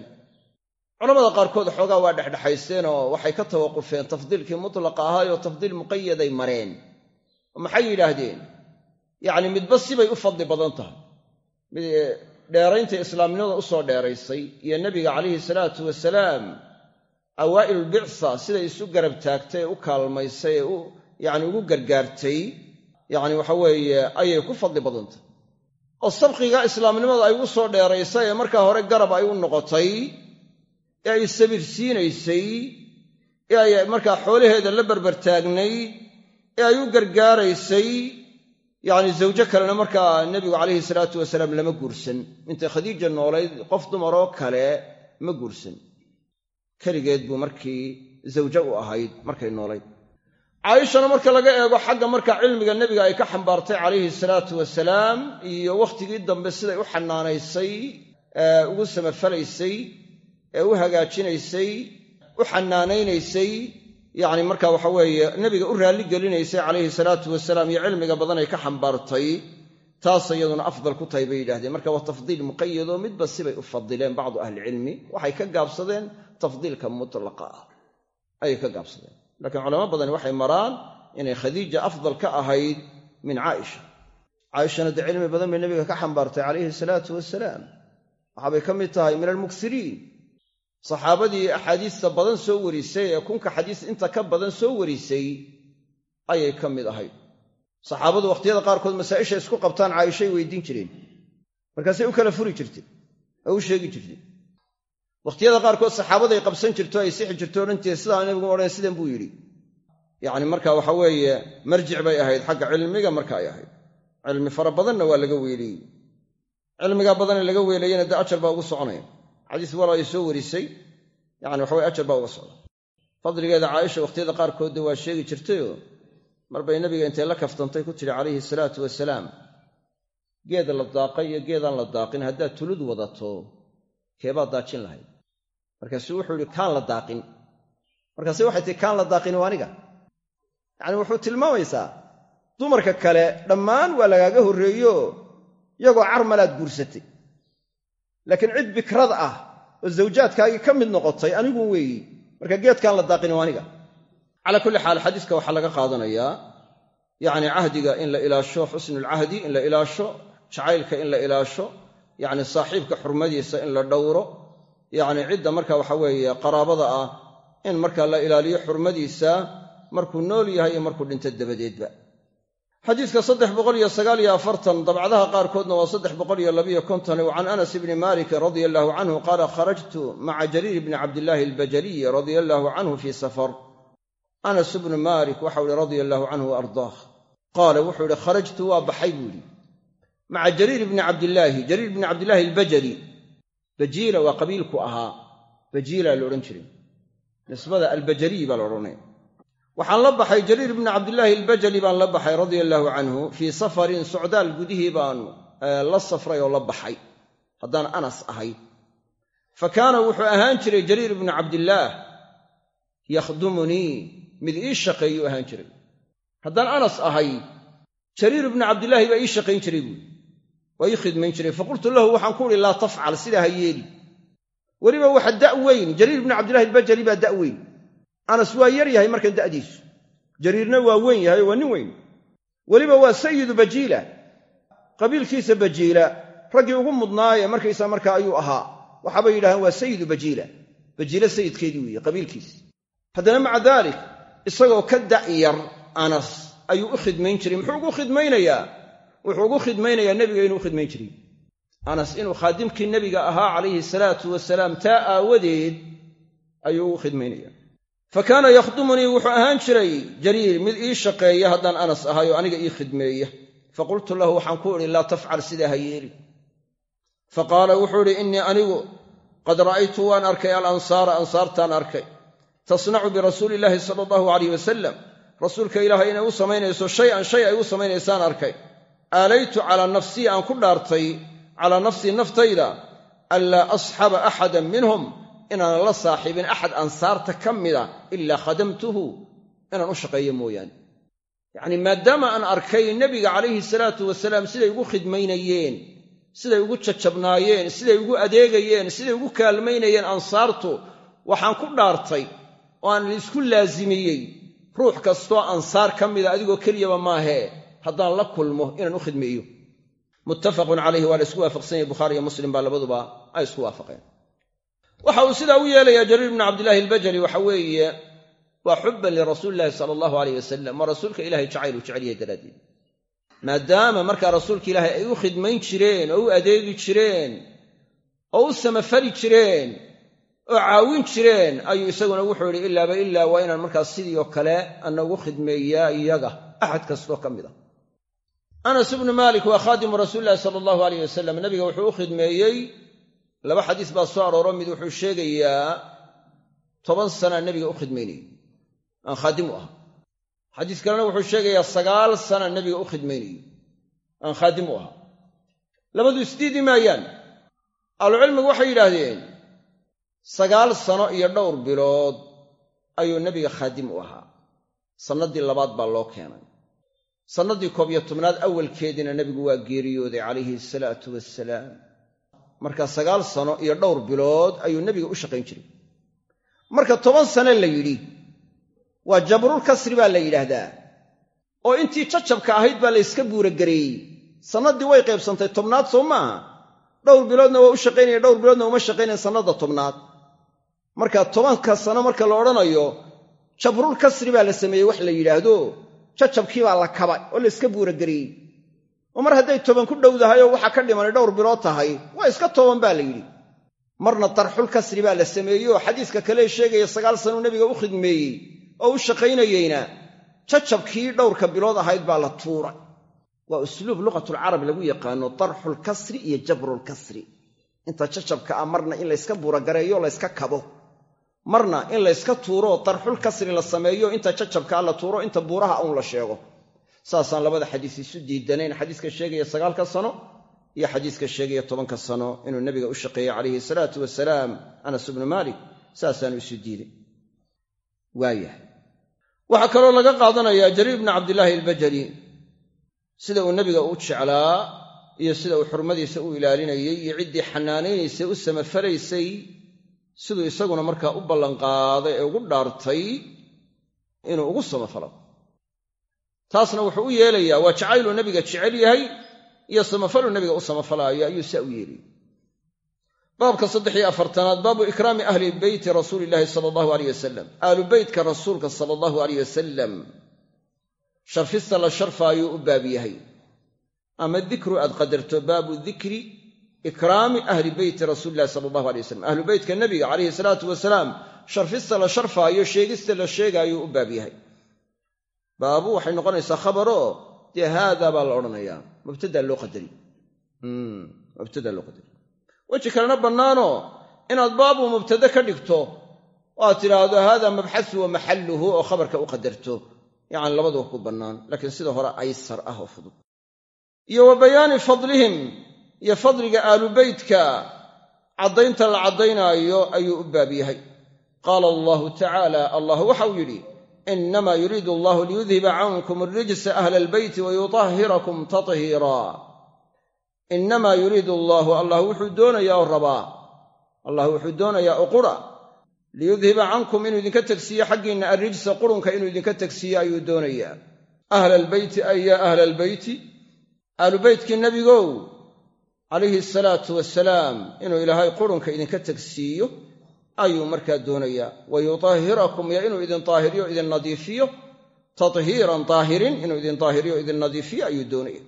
culamada qaarkood xoogaa waa dhexdhexaysteen oo waxay ka tawaqufeen tafdiilkii mutlaqa ahaayoo tafdiil muqayaday mareen. Maxay yidhaahdeen? Yacni midba sibay u fadli badan tahay. Mid dheeraynta islaamnimada u soo dheeraysay iyo nebiga calayhi salaatu wasalaam awaa'ilulbicsa siday isu garab taagtay ee u kaalmaysay ee u yacni ugu gargaartay yacni waxa weeye ayay ku fadli badantay oo sabqiga islaamnimada ay u soo dheeraysay ee markaa hore garab ay u noqotay ee ay sabirsiinaysay ee ay markaa xoolaheeda la berbertaagnayd ee ay u gargaaraysay yacni zawjo kalena markaa nebigu calayhi salaatu wasalaam lama guursan. Intay khadiija noolayd qof dumaroo kale ma guursan. Keligeed buu markii zawjo u ahayd markay noolayd. Caaishana marka laga eego xagga marka cilmiga nebiga ay ka xambaartay calayhi salaatu wasalaam iyo wakhtigii dambe siday u xanaanaysay ugu samafalaysay ee u hagaajinaysay u xanaanaynaysay yacni marka waxa weeye nebiga u raalli gelinaysay calayhi salaatu wasalaam iyo cilmiga badan ay ka xambaartay taas iyaduna afdal ku tahay bay yidhahdeen marka waa tafdiil muqayadoo midba sibay u fadileen bacdu ahlicilmi waxay ka gaabsadeen tafdiilka mutlaqa. Ah ayay ka gaabsadeen. Laakiin culamo badani waxay maraan inay khadiija afdal ka ahayd min caaisha. Caaishana dee cilmi badan bay nebiga ka xambaartay calayhi salaatu wasalaam. Waxaabay ka mid tahay min almuksiriin saxaabadii axaadiista badan soo warisay ee kunka xadiis inta ka badan soo warisay ayay ka mid ahayd. Saxaabadu wakhtiyada qaarkood masaa'isha isku qabtaan caaishay weydiin jireen. Markaasay u kala furi jirtay oo u sheegi jirtay. Wakhtiyada qaarkood saxaabaday qabsan jirto ay sixi jirto odhanteed sidaa nebigu odhan sidan buu yidhi. Yacni marka waxa weeye marjic bay ahayd xagga cilmiga marka ay ahayd. Cilmi fara badanna waa laga weeliyey. Cilmigaa badanee laga weelayena dee ajar baa ugu soconaya xadiis wal ay soo warisay yani waxaweye ajar baa uga socda. Fadligeeda caaisha wakhtiyada qaarkoodda waa sheegi jirtayoo marbay nabiga intay la kaftantay ku tidhi calayhi salaatu wasalaam geed la daaqay iyo geedaan la daaqin haddaad tulud wadato keebaad daajin lahayd. Markaasuu wuxuu yidhi kaan la daaqin. Markaase waxay tihi kaan la daaqin waa aniga. Yacni wuxuu tilmaamaysaa dumarka kale dhammaan waa lagaaga horreeyo iyagoo carmalaad guursatay laakiin cid bikrad ah oo zawjaadkaagii ka mid noqotay anigu weeyi. Marka geedkaan la daaqin waa aniga. Calaa kulli xaal xadiiska waxaa laga qaadanayaa yacni cahdiga in la ilaasho xusnulcahdi in la ilaasho jacaylka in la ilaasho yacni saaxiibka xurmadiisa in la dhowro. Yacni cidda marka waxa weeye qaraabada ah in marka la ilaaliyo xurmadiisa markuu nool yahay iyo markuu dhinto dabadeedba xadiidka saddex boqoliyo sagaaliyo afartan dabcadaha qaarkoodna waa saddex boqoliyo labiyo konton wa can anas ibni maalikin radia allahu canhu qaala kharajtu maca jariir bni cabdillaahi albajaliy radia allaahu canhu fii safar. Anas bnu maalik waxau ihi radia allaahu canhu ardaah qaala wuxuu ihi kharajtu waa baxay buu yidhi. Maca jariir bni cabdillaahi jariir bni cabdillaahi albajali. Bajiila waa qabiilku ahaa bajiila la odhan jiray nisbada albajaliy baa la odhanaya waxaan la baxay jariir bni cabdillaahi albajali baan la baxay radia allaahu canhu fii safarin socdaal gudihii baan la safray oo la baxay. Haddaan anas ahay. Fa kaana wuxuu ahaan jiray jariir bnu cabdillaah yakhdumunii mid ii shaqeeyuu ahaan jiray. Haddaan anas ahay jariir bnu cabdillaahi baa ii shaqayn jiray buui waa ii khidmayn jiray. Faqultu lahu waxaan ku uhi laa tafcal sidaa ha yeeli. Weliba waxa da' weyn jariir bnu cabdillahi albajali baa da' weyn anas waa yar yahay markan da'diisu. Jariirna waa weyn yahay waa nin weyn. Weliba waa sayidu bajiila. Qabiilkiisa bajiila raggii ugu mudnaayee markaysaa markaa ayuu ahaa. Waxaabay yidhahdeen waa sayidu bajiila. Bajiila sayidkeedii weeye qabiilkiisa haddana maca daalik isagoo ka da'yar anas ayuu u khidmayn jiray. Muxuu ugu khidmaynayaa? Wuxuu ugu khidmaynayaa nebiga inuu u khidmayn jiray. Anas inuu khaadimkii nebiga ahaa calayhi salaatu wasalaam taa aawadeed ayuu ugu khidmaynaya fa kaana yakhdumunii wuxuu ahaan jiray jariir mid ii shaqeeya haddaan anas ahay oo aniga ii khidmeeya. Faqultu lahu waxaan ku idhi laa tafcal sidaa ha yeeli. Fa qaala wuxuu idhi innii anigu qad ra'aytu waan arkay alansaara ansaartaan arkay. Tasnacu birasuuli illaahi sala allahu alayh wasalam rasuulka ilaahay inay u samaynayso shay-an shay ay u samaynaysaan arkay. Aalaytu calaa nafsii aan ku dhaartay calaa nafsii naftayda anlaa asxaba axadan minhum inaanan la saaxiibin axad ansaarta ka mida ilaa khadamtuhu inaan u shaqeeyo mooyaane. Yacni maadaama aan arkay nebiga calayhi salaatu wasalaam siday ugu khidmaynayeen siday ugu jajabnaayeen siday ugu adeegayeen siday ugu kaalmaynayeen ansaartu waxaan ku dhaartay oo aan isku laasimiyey ruux kastoo ansaar ka mida adigoo keliyaba maahee haddaan la kulmo inaan u khidmeeyo muttafaqun calayhi waa la isku waafaqsan yahay bukhaari iyo muslim baa labaduba ay isku waafaqeen waxa uu sidaa u yeelayaa jariir bnu cabdillaahi albajali waxa weeye waa xubban lirasuuli illahi sala allahu aleyh wasalam waa rasuulka ilahay jacaylu jecel yahay daraaddeed. Maadaama markaa rasuulka ilaahay ay u khidmayn jireen oo u adeegi jireen oo u samafali jireen oo caawin jireen ayuu isaguna wuxuu yidhi ilaaba ilaa waa inaan markaas sidii oo kale ana ugu khidmeeyaa iyaga axad kastoo ka mid a anas ibnu maalik waa khaadimu rasuulilahi sala allahu aleyh wasalam nabiga wuxuu u khidmeeyey laba xadiis baa soo arooro mid wuxuu sheegayaa toban sana nebiga u khidmaynayey aan khaadim u aha xadiis kalena wuxuu sheegayaa sagaal sana nebiga u khidmaynayo aan khaadim u ahaa. Labadu isdiidi maayaan ahlucilmigu waxay yidhaahdeen sagaal sano iyo dhowr bilood ayuu nebiga khaadim u ahaa. Sannaddii labaad baa loo keenay. Sannaddii koob iyo tobnaad awalkeediina nebigu waa geeriyooday calayhi salaatu wasalaam marka sagaal sano iyo dhowr bilood ayuu nebiga u shaqayn jiray. Marka toban sane la yidhi waa jabrul kasri baa la yidhaahdaa oo intii jacabka ahayd baa la yska buuragareeyey sannaddii way qaybsantay tobnaad soo maaha dhowr biloodna waa u shaqaynaya dhowr biloodna uma shaqaynayan sannadda tobnaad. Marka tobanka sano marka la odhanayo jabrul kasri baa la sameeyey wax la yidhaahdo. Jacabkii baa la kabay oo la yska buuragareeyey oo mar hadday toban ku dhowdahay oo waxa ka dhimanay dhowr bilood tahay waa iska toban baa la yidhi. Marna darxul kasri baa la sameeyey oo xadiiska kale sheegaya sagaal sanuu nebiga u khidmeeyey oo u shaqaynayeyna jacabkii dhowrka bilood ahayd baa la tuuray. Waa usluub luqatulcarab lagu yaqaano darxulkasri iyo jabrulkasri inta jacabka ah marna in layska buuragareeyo layska kabo. Marna in layska tuuro darxul kasri la sameeyo inta jacabkaa la tuuro inta buuraha uun la sheego saasaan labada xadiis isu diidanayn. Xadiiska sheegaya sagaalka sano iyo xadiiska sheegaya tobanka sano. Inuu nebiga u shaqeeyey calayhi salaatu wasalaam anas ibnu maalik saasaanu isu diiday. Waayahay. Waxaa kaloo laga qaadanayaa jariir bni cabdillaahi albajali sida uu nebiga u jeclaa iyo sida uu xurmadiisa u ilaalinayey iyo ciddii xanaanaynaysay u samafalaysay siduu isaguna markaa u ballanqaaday ee ugu dhaartay inuu ugu samafalo taasna wuxuu u yeelayaa waa jacayluu nebiga jecel yahay iyo samafaluu nebiga u samafalaayo ayuu saa u yeelaya baabka saddex iyo afartanaad baabu ikraami ahli beyti rasuuli illaahi sala allahu aleyh wasalam ahlu beytka rasuulka sala allahu aleyh wasalam sharfista la sharfaayuu u baab yahay. Ama dikru aad qadarto baabu dikri ikraami ahli beyti rasuulillahi sala allahu alay wasalam ahlu beytka nebiga calayhi salaatu wasalaam sharfista la sharfaayo sheegista la sheegaayuu u baab yahay baabu waxay noqonaysaa khabaroo dee haadaa baa la odhanayaa. Mubtadaa loo qadari. Mubtadaa loo qadari. Weji kalena bannaanoo inaad baabu mubtade ka dhigto oo aad tidhaahdo haadaa mabxasu wa maxalluhu oo khabarka u qadarto. Yacani labaduba ku bannaan laakiin sida hore aysar ah oo fudud. Iyo wa bayaani fadlihim iyo fadliga aalu beytka caddaynta la caddaynaayo ayuu u baab yahay. Qaala allahu tacaala allah waxau yidhi inamaa yuriidu allahu liyudhiba cankum alrijsa ahla albeyti wayutahhirakum tathiiraa innamaa yuriidu allaahu allah wuxuu doonayaa oo rabaa allah wuxuu doonayaa oo qura liyudhiba cankum inuu idinka tegsiiyo xaggiinna arrijsa qurunka inuu idinka tegsiiyo ayuu doonayaa ahla albeyti ay yaa ahla albeyti ahlu beytkii nebigow calayhi asalaatu wasalaam inuu ilaahay qurunka idinka tegsiiyo ayuu markaa doonayaa wa yutahhirakum inuu idin daahiriyo idin nadiifiyo. Tathiiran daahirin inuu idin daahiriyo idin nadiifiyo ayuu doonaya.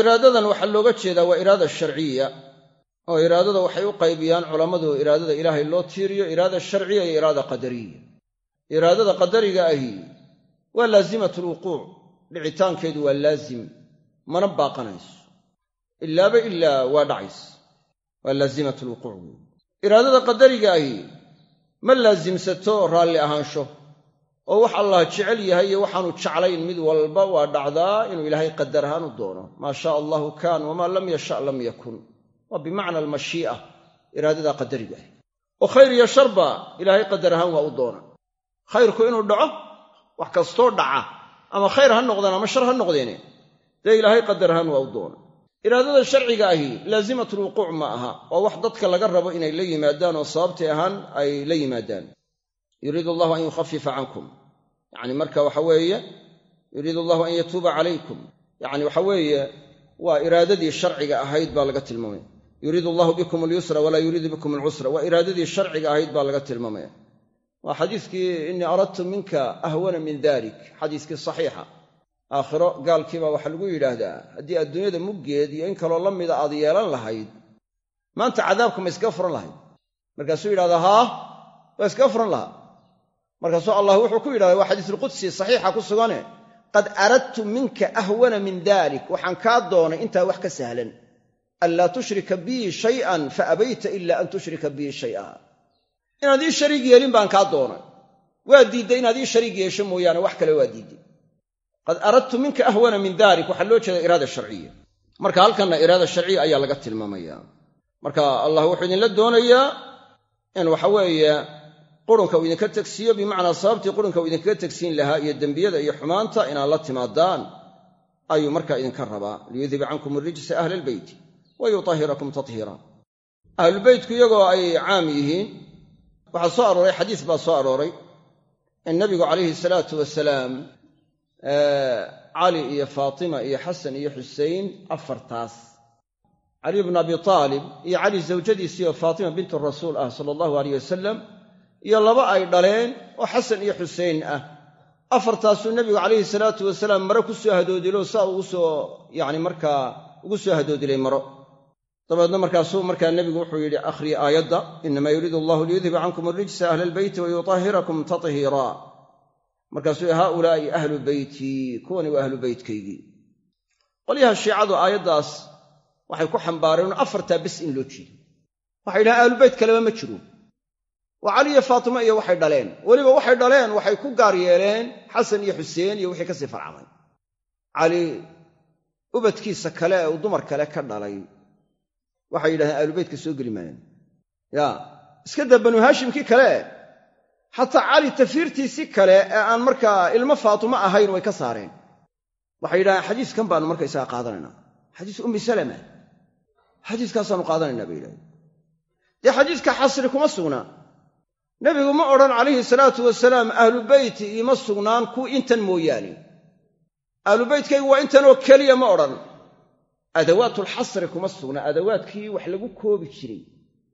Iraadadan waxaa looga jeedaa waa iraada sharciya oo iraadada waxay u qaybiyaan culammadu iraadada ilaahay loo tiiriyo iraada sharciya iyo iraada qadariya. Iraadada qadariga ahi waa laazimat alwuquuc dhicitaankeedu waa laazim mana baaqanayso. Ilaaba ilaa waa dhacays waa laazimat alwuquuc wey iraadada qadariga ahi ma laasimsato raalli ahaansho oo wax allah jecel yahay iyo waxaanu jeclayn mid walba waa dhacdaa inuu ilaahay qadar ahaan u doono. Maa shaa allahu kaan wamaa lam yasha lam yakun. Waa bimacna almashii'a iraadada qadariga ah oo khayr iyo sharba ilaahay qadar ahaan waa u doona. Khayrku inuu dhaco wax kastoo dhaca ama khayr ha noqdeen ama shar ha noqdeene dee ilaahay qadar ahaan waa u doonay iraadada sharciga ahi laazimatulwuquuc ma aha. Waa wax dadka laga rabo inay la yimaadaan oo sababti ahaan ay la yimaadaan. Yuriidu allahu an yukhafifa cankum. Yacni marka waxa weeye yuriidu allahu an yatuuba calaykum. Yacni waxa weeye waa iraadadii sharciga ahayd baa laga tilmaamaya yuriidu allahu bikum alyusra walaa yuriidu bikum alcusra waa iraadadii sharciga ahayd baa laga tilmaamaya waa xadiiskii innii aradtu minka ahwana min dalik xadiiskii saxiixa aakhiro gaalkiibaa waxaa lagu yidhaahdaa haddii adduunyada muggeed iyo in kaloo la mida aad yeelan lahayd maanta cadaabka ma iskaga furan lahayd. Markaasuu yidhahdaa haa waa iskaga furan lahaa. Markaasuu allah wuxuu ku yidhahda waa xadiisulqudsi saxiixa ku sugane qad aradtu minka ahwana min dalik waxaan kaa doonay intaa wax ka sahlan. Anlaa tushrika bii shay'an fa abayta ila an tushrika bii shay'a. Inaad ii shariig yeelin baan kaa doonay. Waa diidday inaad ii shariig yeesho mooyaane wax kale waa diidday qad aradtu minka ahwana min dalik waxaa loo jeeda iraada sharciya. Marka halkanna iraada sharciya ayaa laga tilmaamaya marka allah wuxuu idinla doonayaa in waxa weeye qurunka uu idinka tegsiiyo bimacnaa sababtii qurunka uu idinkaga tegsiin lahaa iyo dembiyada iyo xumaanta inaad la timaadaan ayuu markaa idinka rabaa. Liyudhiba cankum arijsa ahla albeyti wa yutahhirakum tathiira ahlulbeytku iyagoo ay caam yihiin waxaa soo arooray xadiis baa soo arooray in nabigu calayhi salaatu wasalaam cali iyo faatima iyo xasan iyo xusein afartaas. Cali bnu abi aalib iyo cali zawjadiisii oo faatima bintu rasuul ah sala allahu aleyh wasalam iyo laba ay dhaleen oo xasan iyo xusein ah. Afartaasuu nebigu calayhi salaatu wasalaam mare ku soo hadoodilo saa ugu soo yacni markaa ugu soo hadoodilay maro. Dabeedna markaasuu markaa nebigu wuxuu yidhi akhrii aayadda inamaa yuriidu allahu liyudhiba cankum arijsa ahla albeyti wa yutahhirakum tathiira markaasuu haaulaa'i ahlu beytii kuwani waa ahlu beytkaygii qolyaha shiicadu aayaddaas waxay ku xambaareen afartaa bes in loo jeedo. Waxay yidhahaan ahlubeyt kaleba ma jiro. Waa cali iyo faatimo iyo waxay dhaleen. Weliba waxay dhaleen waxay ku gaar yeeleen xasan iyo xuseen iyo wixii ka sii farcamay. Cali ubadkiisa kale ee uu dumar kale ka dhalay waxay yidhahdeen ahlubeytka soo geli maayaan ya iska daa banu haashimkii kale xataa cali tafiirtiisii kale ee aan markaa ilmo faatimo ahayn way ka saareen. Waxay yidhahdeen xadiiskan baanu markaysaga qaadanaynaa. Xadiis ummi salama. Xadiiskaasaanu qaadanaynaa bay yidhahdeen. Dee xadiiska xasri kuma sugnaa nebigu ma odhan calayhi salaatu wasalaam ahlu beyti iima sugnaan ku intan mooyaane. Ahlu beytkaygu waa intanoo keliya ma odhan. Adawaatulxasri kuma sugnaa adawaadkii wax lagu koobi jiray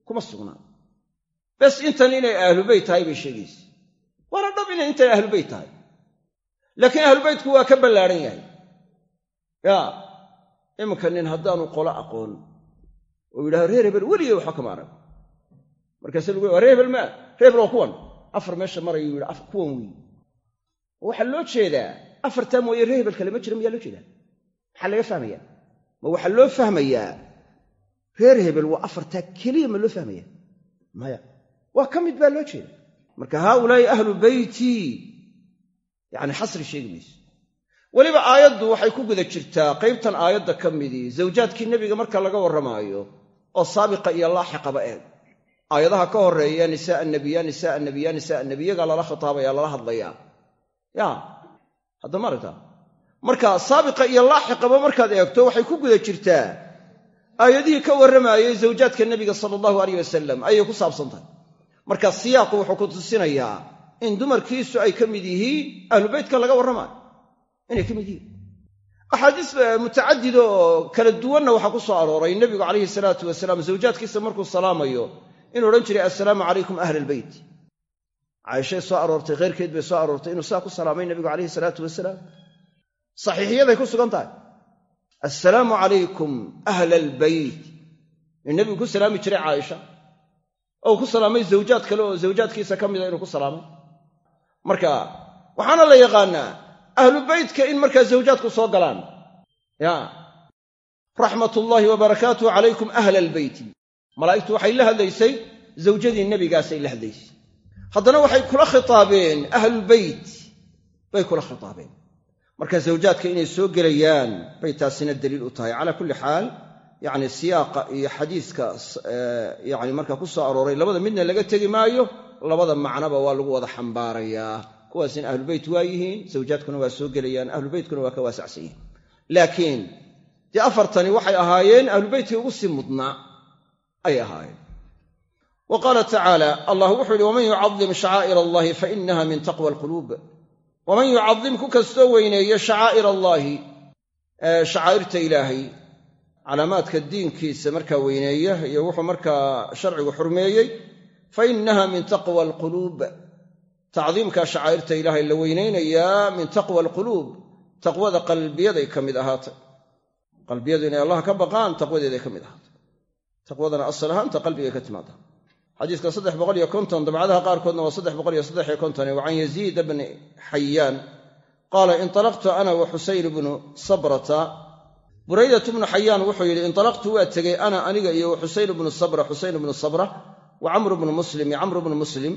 kuma sugnaa bes intan inay ahlu beyt tahay bay sheegaysa. Waana dhab inay intan ahlu beyt tahay. Laakiin ahlubeytku waa ka ballaadhan yahay. Yaa iminka nin haddaanu qolo aqoon oo yidhahdo reer hebel weligay waxba kama arag. Markaase lagu reer hebel maa reer waa kuwan. Afar meesha marayuu yidhi kuwan weyi waxaa loo jeedaa afartaa mooye reer hebel kale ma jira miyaa loo jeedaa? Maxaa laga fahmayaa? Ma waxaa loo fahmayaa reer hebel waa afartaa keliya ma loo fahmaya maya waa ka mid baa loo jeeda. Marka haaulaa'i ahlu beytii yacni xasri sheegi mayso. Weliba aayaddu waxay ku guda jirtaa qaybtan aayadda ka midii zawjaadkii nebiga marka laga warramaayo oo saabiqa iyo laaxiqaba eeg. Aayadaha ka horreeya nisaa annabiy ya nisaa annabiy ya nisaa annabiy yagaa lala khitaabaya lala hadlayaa. Ya hadda ma marka saabiqa iyo laaxiqaba markaad eegto waxay ku guda jirtaa aayadihii ka warramaayey zawjaadka nebiga sala allahu aleyh wasalam ayay ku saabsan tahay marka siyaaqu wuxuu ku tusinayaa in dumarkiisu ay ka mid yihiin ahlubeytka laga warramaayo inay ka mid yihiin. Axaadiis mutacadida oo kala duwanna waxaa ku soo arooray. Nebigu calayhi salaatu wasalaam zawjaadkiisa markuu salaamayo inuu odhan jiray assalaamu calaykum ahla albeyt caaishay soo aroortay kheyrkeed bay soo aroortay inuu saa ku salaamay nebigu calayhi salaatu wasalaam. Saxiixiyaday ku sugan tahay. Assalaamu calaykum ahla albeyt in nebigu ku salaami jiray caaisha oo ku salaamay zawjaad kale oo zawjaadkiisa ka mida inuu ku salaamay marka waxaana la yaqaannaa ahlu beytka in markaa zawjaadku soo galaan. Ya raxmatullaahi wa barakaatuhu calaykum ahla albeyti malaa'igtu waxay la hadlaysay zawjadii nebigaasay la hadlaysay. Haddana waxay kula khitaabeen ahlulbeyt bay kula khitaabeen. Marka zawjaadka inay soo gelayaan bay taasina daliil u tahay. Calaa kulli xaal yacni siyaaqa iyo xadiiska yani marka ku soo arooray labada midna laga tegi maayo labada macnoba waa lagu wada xambaarayaa kuwaasina ahlubeyt waa yihiin zawjaadkuna waa soo gelayaan ahlubeytkuna waa ka waasacsan yihiin laakiin dee afartani waxay ahaayeen ahlubeytkii ugu sii mudnaa ayay ahaayeen. Wa tacaala allah wuxuu yihi waman yucadim shacaa'ir allahi fainaha min taqwa alquluub waman yucadim ku kastoo weyneeyo shacaa'ir allaahi shacaa'irta ilaahay calaamaadka diinkiisa markaa weyneeya iyo wuxuu markaa sharcigu xurmeeyey fa innaha min taqwa alquluub. Tacdiimka shacaa'irta ilaahay la weynaynayaa min taqwa alquluub. Taqwada qalbiyaday ka mid ahaatay. Qalbiyadu inay allah ka baqaan taqwadeeday ka mid ahaatay. Taqwadana asal ahaanta qalbigay ka timaada xadiiska saddex boqol iyo konton dabcadaha qaarkoodna waa saddex boqol iyo saddex konton wa can yaziid bni xayaan qaala intalaqtu ana wa xusayn bnu sabrata buraydatu bnu xayaan wuxuu yidhi intalaqtu waa tegey ana aniga iyo xusayn bnu sabra xusayn bnu sabra wa camru bnu muslim iyo camru bnu muslim.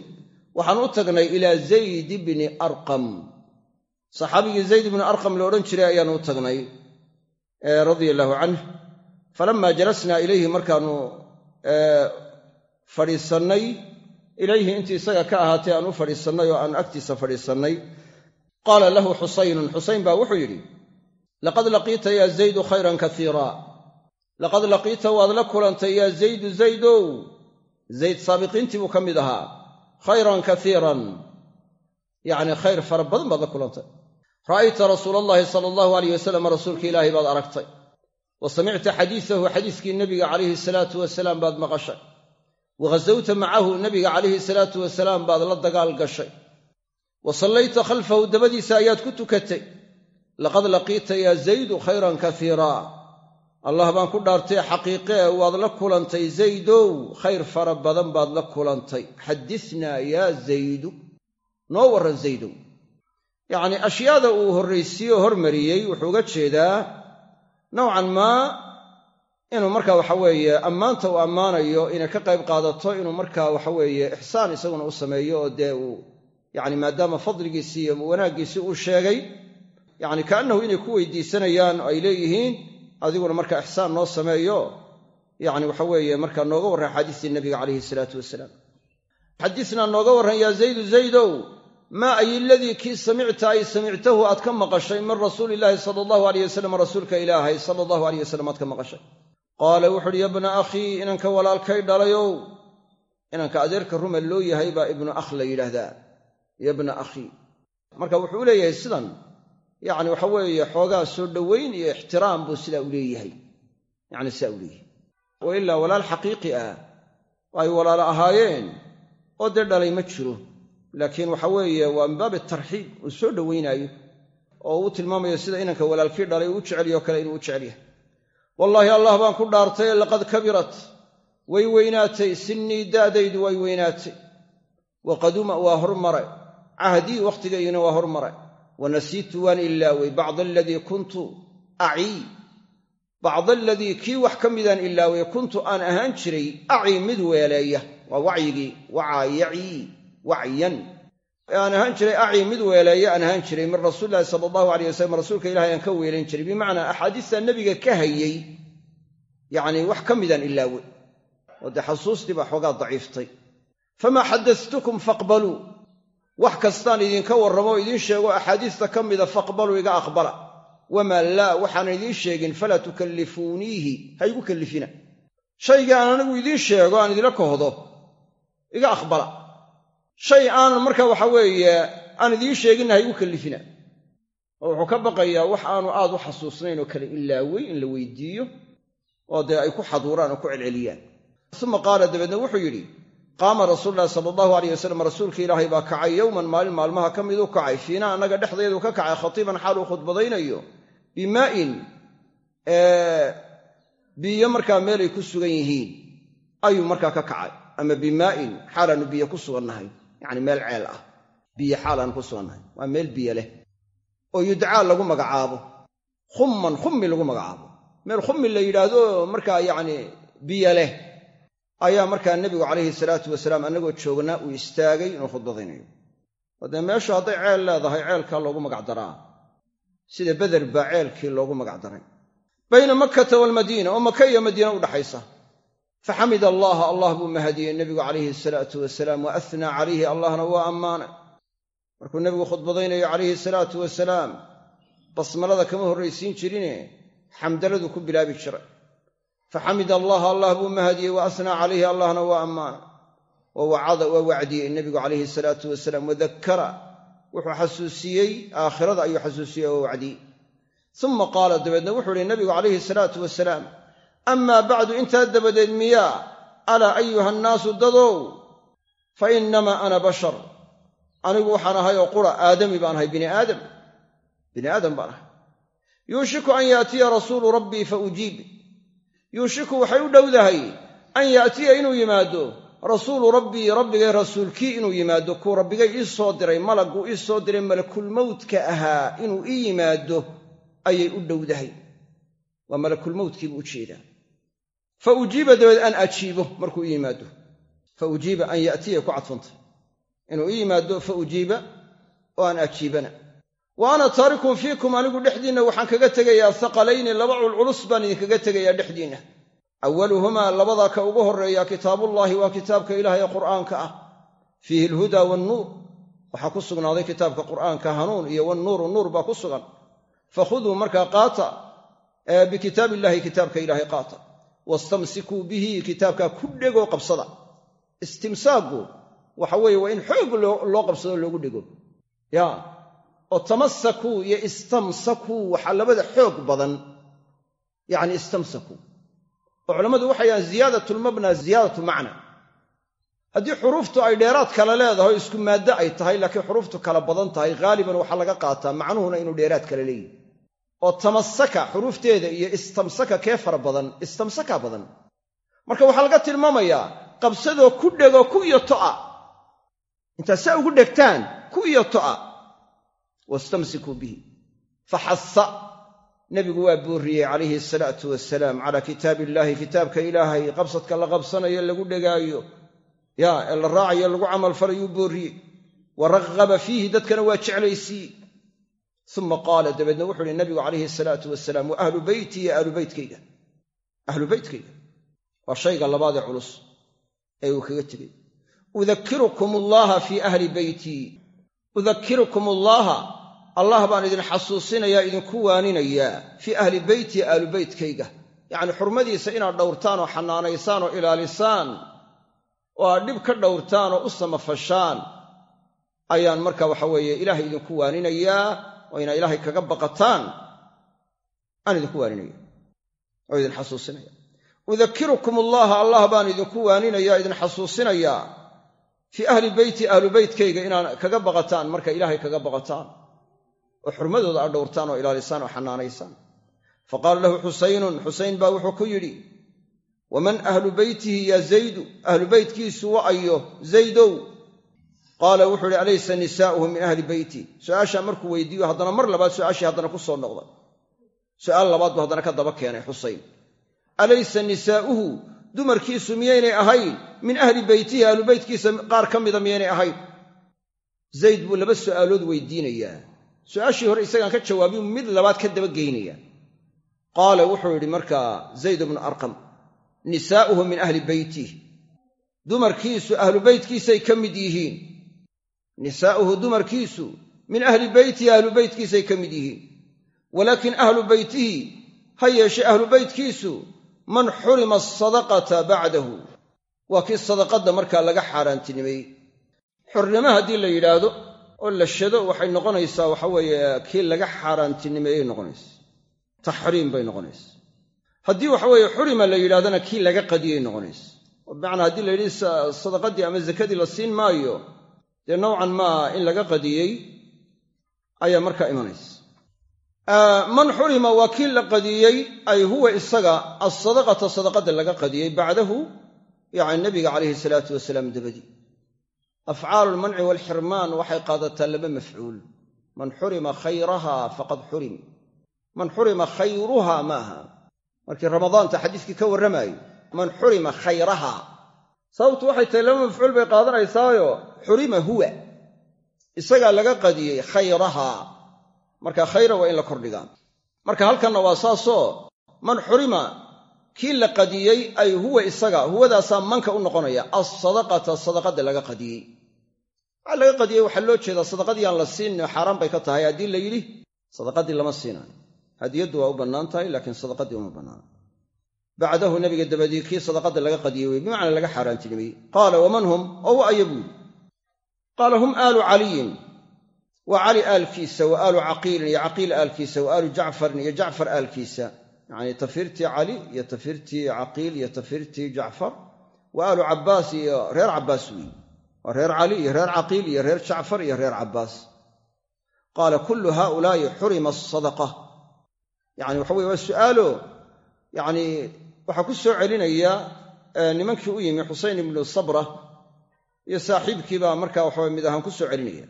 Waxaan u tagnay ilaa zayd bni arqam. Saxaabigii zayd bni arqam la odhan jiray ayaanu u tagnay radia allaahu canh falamma jalasnaa ilayhi markaanu fadhiisannay ilayhi intii isaga ka ahaatay aan u fadhiisannay oo aan agtiisa fadhiisannay. Qaala lahu xusaynun xusayn baa wuxuu yidhi laqad laqiita yaa zaydu khayran kaiira laqad laqiita waad la kulantay yaa zaydu zaydow zayd saabiqiintii buu ka mid ahaa khayran kaiiran yacni khayr fara badan baad la kulantay ra'ayta rasuula allahi sala allahu alayh wasalam rasuulka ilaahay baad aragtay wa samicta xadiisahu xadiiskii nebiga calayhi salaatu wasalaam baad maqashay wa ghasawta macahu nebiga calayhi salaatu wasalaam baad la dagaal gashay wa sallayta khalfahu dabadiisa ayaad ku tukatay laqad laqiita yaa zaydu khayran kaiira allah baan ku dhaartay xaqiiqee waad la kulantay zaydow. Khayr fara badan baad la kulantay. Xadinaa yaa zaydu. Noo warran zaydow. Yacnii ashyaada uu horraysiiyo hormariyey wuxuu uga jeedaa nowcan maa inuu marka waxaweeye ammaanta uu ammaanayo inay ka qayb qaadato inuu markaa waxaweeye ixsaan isaguna u sameeyo oo dee uu yacni maadaama fadligiisii iyo wanaaggiisii uu sheegay yacni kaannahu inay ku weydiisanayaan oo ay leeyihiin adiguna marka ixsaan noo sameeyo yacni waxa weeye markaa nooga warran axaadiistii nebiga calayhi salaatu wasalaam. Xadiisnaa nooga warran yaa zaydu zaydow maa ay iladii kii samicta ay samictahu aad ka maqashay min rasuuli illaahi sala allahu aleyh wasalam rasuulka ilaahay sala allahu aleyh wasalam aad ka maqashay? Qaala wuxu uhi yabna akhii inanka walaalkay dhalayow inanka adeerka ruma loo yahay baa ibnu akh la yidhaahdaa. Yabna akhii marka wuxuu u leeyahay sidan yacni waxa weeye xoogaa soo dhowayn iyo ixtiraam buu sidaa leeyahay. Yacni sidaa u leeyahay. Wa ilaa walaal xaqiiqi ah. Ay walaalo ahaayeen oo dee dhalay ma jiro. Laakiin waxa weeye waa min baabi tarxiib uu soo dhowaynaayo oo uu tilmaamayo sida inanka walaalkii dhalay uu u kale inuu u jecel yahay. Wallaahi allah baan ku dhaartay laqad kabirat way weynaatay sinnii da'daydu way weynaatay. Wa qaduma waa hormare. Cahdii wakhtigaygina waa hormare wa nasiitu waan ilaaway bacda aladii kuntu acii bacda aladii kii wax ka midaan ilaaway kuntu aan ahaan jiray acii mid weeleeya waa wacyigii wacaa yacii wacyan aan ahaan jiray acii mid weeleeya aan ahaan jiray min rasuulilahi sala allahu aleyh wasalam rasuulka ilahay aan ka weelayn jiray bimacnaa axaadiistaa nebiga ka hayey yacnii wax ka midaan ilaawe oo dee xasuustii baa xoogaa daciiftay famaa xadastukum faqbaluu wax kastaan idinka warramo idiin sheego axaadiista ka mida faqbaluu iga aqbala. Wamaa laa waxaanan idiin sheegin falaa tukallifuuniihi ha igu kallifina. Shaygii aan anigu idiin sheego aan idila kohdo iga aqbala. Shay aan marka waxa weeye aan idiin sheeginna ha igu kallifina. Oo wuxuu ka baqayaa wax aanu aad u xasuusnayn oo kale ilaawey in la weydiiyo oo dee ay ku xaduuraan oo ku celceliyaan. Uma qaala dabeedna wuxuu yidhi qaama rasuulu llahi sala allahu aleyh wasalam rasuulka ilaahay baa kacay yowman maalin maalmaha ka miduu kacay. Fiina annaga dhexdeedu ka kacay khatiiban xaal uu khudbadaynayo. Bimaa'in biyo markaa meelay ku sugan yihiin. Ayuu markaa ka kacay. Ama bimaa'in xaalaannu biyo ku sugannahay yacni meel ceel ah. Biyo xaalaannu ku sugannahay waa meel biyo leh. Oo yudcaa lagu magacaabo. Khumman khummi lagu magacaabo. Meel khummi la yidhaahdo markaa yacni biyo leh ayaa markaa nebigu calayhi salaatu wasalaam annagoo joognaa uu istaagay inuu khudbadaynayo. Oo dee meeshu hadday ceel leedahay ceelkaa loogu magacdaraa sida beder baa ceelkii loogu magacdaray bayna makkata waalmadiina oo maka iyo madiina udhaxaysa faxamid allaha allah buu mahadiyey nebigu calayhi salaatu wasalaam wa athnaa calayhi allahna waa ammaanay. Markuu nebigu khudbadaynayo calayhi salaatu wasalaam basmalada kama horraysiin jirine xamdaladu ku bilaabi jiray faxamida allaha allah buu mahadiyey wa asnaa calayhi allahna waa ammaana wa wacada waa wacdiyey nebigu calayhi salaatu wasalaam wadakara wuxuu xasuusiyey aakhirada ayuu xasuusiyey oo wacdiyey uma qaala dabeedna wuxuu ihi nebigu calayhi salaatu wasalaam amaa bacdu intaa dabadeed miyaa alaa ayuha annaasu dadow fa innamaa ana bashar anigu waxaan ahay oo qura aadami baan ahay bini aadam bini aadam baan ahay yuushiku an yaatiya rasuulu rabbii fa yuushiku waxay u dhowdahay an yaatiya inuu yimaado. Rasuulu rabbii rabbigay rasuulkii inuu yimaado. Kuu rabbigay ii soo diray malagguu ii soo diray malakulmowtka ahaa inuu ii yimaado ayay u dhowdahay. Waa malakulmowtkiibuu u jeedaa. Fa ujiiba dabeed an ajiibo markuu ii yimaado. Fa ujiiba an ya'tiya ku cadfantay inuu ii yimaado fa ujiiba oo aan ajiibana wa ana taarikun fiikum anigu dhexdiinna waxaan kaga tegayaa haqalayni laba culculus baan idinkaga tegayaa dhexdiinna. Awaluhumaa labadaa ka ugu horreeya kitaabullaahi waa kitaabka ilaahay qur'aanka ah. Fiihi alhudaa wannuur. Waxaa ku sugnaaday kitaabka qur'aanka hanuun iyo wannuuru nuur baa ku sugan. Fakhuduu markaa qaata bikitaab illaahi kitaabka ilaahay qaata. Wastamsikuu bihi kitaabkaa ku dhegoo qabsada. Istimsaaggu waxa weeye waa in xoog loo qabsado loogu dhego. Ya oo tamasakuu iyo istamsakuu waxaa labada xoog badan. Yacni istamsakuu oo culammadu waxay yahaan ziyaadatulmabna ziyaadatu macna. Haddii xuruuftu ay dheeraad kale leedahay isku maaddo ay tahay laakiin xuruuftu kala badan tahay haaliban waxaa laga qaataa macnuhuna inuu dheeraad kale leeyihi oo tamasaka xuruufteeda iyo istamsaka kee fara badan? Istamsaka badan. Marka waxaa laga tilmaamayaa qabsadoo ku dhego ku iyo to'a. Intaad saa ugu dhegtaan ku iyo to'a wastamsikuu bihi faxasa nebigu waa boorriyey calayhi asalaatu wasalaam calaa kitaabi illaahi kitaabka ilaahay qabsadka la qabsanayo lagu dhegaayo yaa ee la raacayo lagu camalfalayuu boorriyey wa raghaba fiihi dadkana waa jeclaysiiye uma qaala dabeedna wuxuu uhi nabigu calayhi asalaatu wasalaam wa ahlu beyti iyo ahlu beytkayga ahlu beytkayga waa shayga labaadee culus ee uu kaga tegey udakirukum allaha fii ahli beytii udakirukum allaha allah baan idin xasuusinayaa idinku waaninayaa fii ahli beyti ahlu beytkayga. Yacni xurmadiisa inaad dhowrtaan oo xanaanaysaan oo ilaalisaan oo aad dhib ka dhowrtaan oo u samafashaan ayaan marka waxa weeye ilaahay idinku waaninayaa oo inaa ilaahay kaga baqataan aan idinku waaninaya oo idin xasuusinaya udakirukum allaha allah baan idinku waaninaya idin xasuusinayaa fii ahli beyti ahlu beytkayga inaan kaga baqataan marka ilaahay kaga baqataan oo xurmadooda aad dhowrtaan oo ilaalisaan oo xanaanaysaan. Fa qaala lahu xusaynun xusayn baa wuxuu ku yidhi waman ahlu beytihi yaa zaydu? Ahlu beytkiisu wa ayo zaydow. Qaala wuxuu ihi alaysa nisaa'uhu min ahli beyti su'aashaa markuu weydiiyo haddana mar labaad su'aashii haddana ku soo noqday su'aal labaad buu haddana ka daba keenay xusayn alaysa nisaa'uhu dumarkiisu miyaynay ahayn? Min ahli beytihi ahlu beytkiisa qaar ka mida miyaynay ahayn? Zayd buu laba su'aalood weydiinayaa su'aashii hore isagaan ka jawaabin mid labaad ka daba geynaya qaala wuxuu yidhi markaa zayd bnu arqam nisaa'uhu min ahli beytih dumarkiisu ahlu beytkiisay ka mid yihiin. Nisaa'uhu dumarkiisu min ahli beytihi ahlu beytkiisay ka mid yihiin. Walaakin ahlu beytihi ha yeeshe ahlu beytkiisu man xurima asadaqata bacdahu. Waa kii sadaqadda markaa laga xaaraantinimeeyey xurnimo haddii la yidhaahdo oo la shado waxay noqonaysaa waxa weeye kii laga xaaraantinimeeyey noqonaysa. Taxriim bay noqonaysa. Haddii waxa weeye xurima la yidhahdana kii laga qadiyey noqonaysa. Bimacnaa haddii la yidhi sadaqadii ama zakadii la siin maayo dee nowcan maa in laga qadiyey ayaa markaa imanaysa. Man xurima waa kii la qadiyey ay huwa isaga alsadaqata sadaqadda laga qadiyey bacdahu yacni nabiga calayhi salaatu wasalaam dabadii afcaalu lmanci waalxirmaan waxay qaadataa laba mafcuul man xurima khayraha faqad xurim. Man xurima khayruha maaha. Markii ramadaanta xadiiskii ka warramaayey man xurima khayraha. Sababtu waxay tahay laba mafcuul bay qaadanaysaayo xurima huwa. Isagaa laga qadiyey khayraha. Marka khayra waa in la kordhigaa. Marka halkanna waa saasoo man xurima kii la qadiyey ay huwa isaga huwadaasaa manka u noqonaya alsadaqata sadaqadda laga qadiyey. Waxaa laga qadiyey waxaa loo jeedaa sadaqadii aan la siinin xaaraan bay ka tahay haddii la yidhi sadaqadii lama siinayo hadiyaddu waa u bannaan tahay laakiin sadaqadii uma bannaana bacdahu nabiga dabadii kii sadaqada laga qadiyey wey bimacnaa laga xaaraantinimeyey qaala waman hum? Oo u aya buuli qaala hum aalu caliyin. Waa cali aalkiisa wa aalu caqiilin iyo caqiil aalkiisa wa aalu jacfarin iyo jacfar aalkiisa yacnii tafirtii cali iyo tafirtii caqiil iyo tafirtii jacfar wa aalu cabbaas iyo reer cabbaas weeye waa reer cali iyo reer caqiil iyo reer jacfar iyo reer cabbaas qaala kullu haaulaa'i xurima asadaqa yacni waxa weye waa su'aalo yacnii waxaa ku soo celinaya nimankii u yimi xusayn ibnu sabra iyo saaxiibkiibaa markaa waxawe mid ahaan ku soo celinaya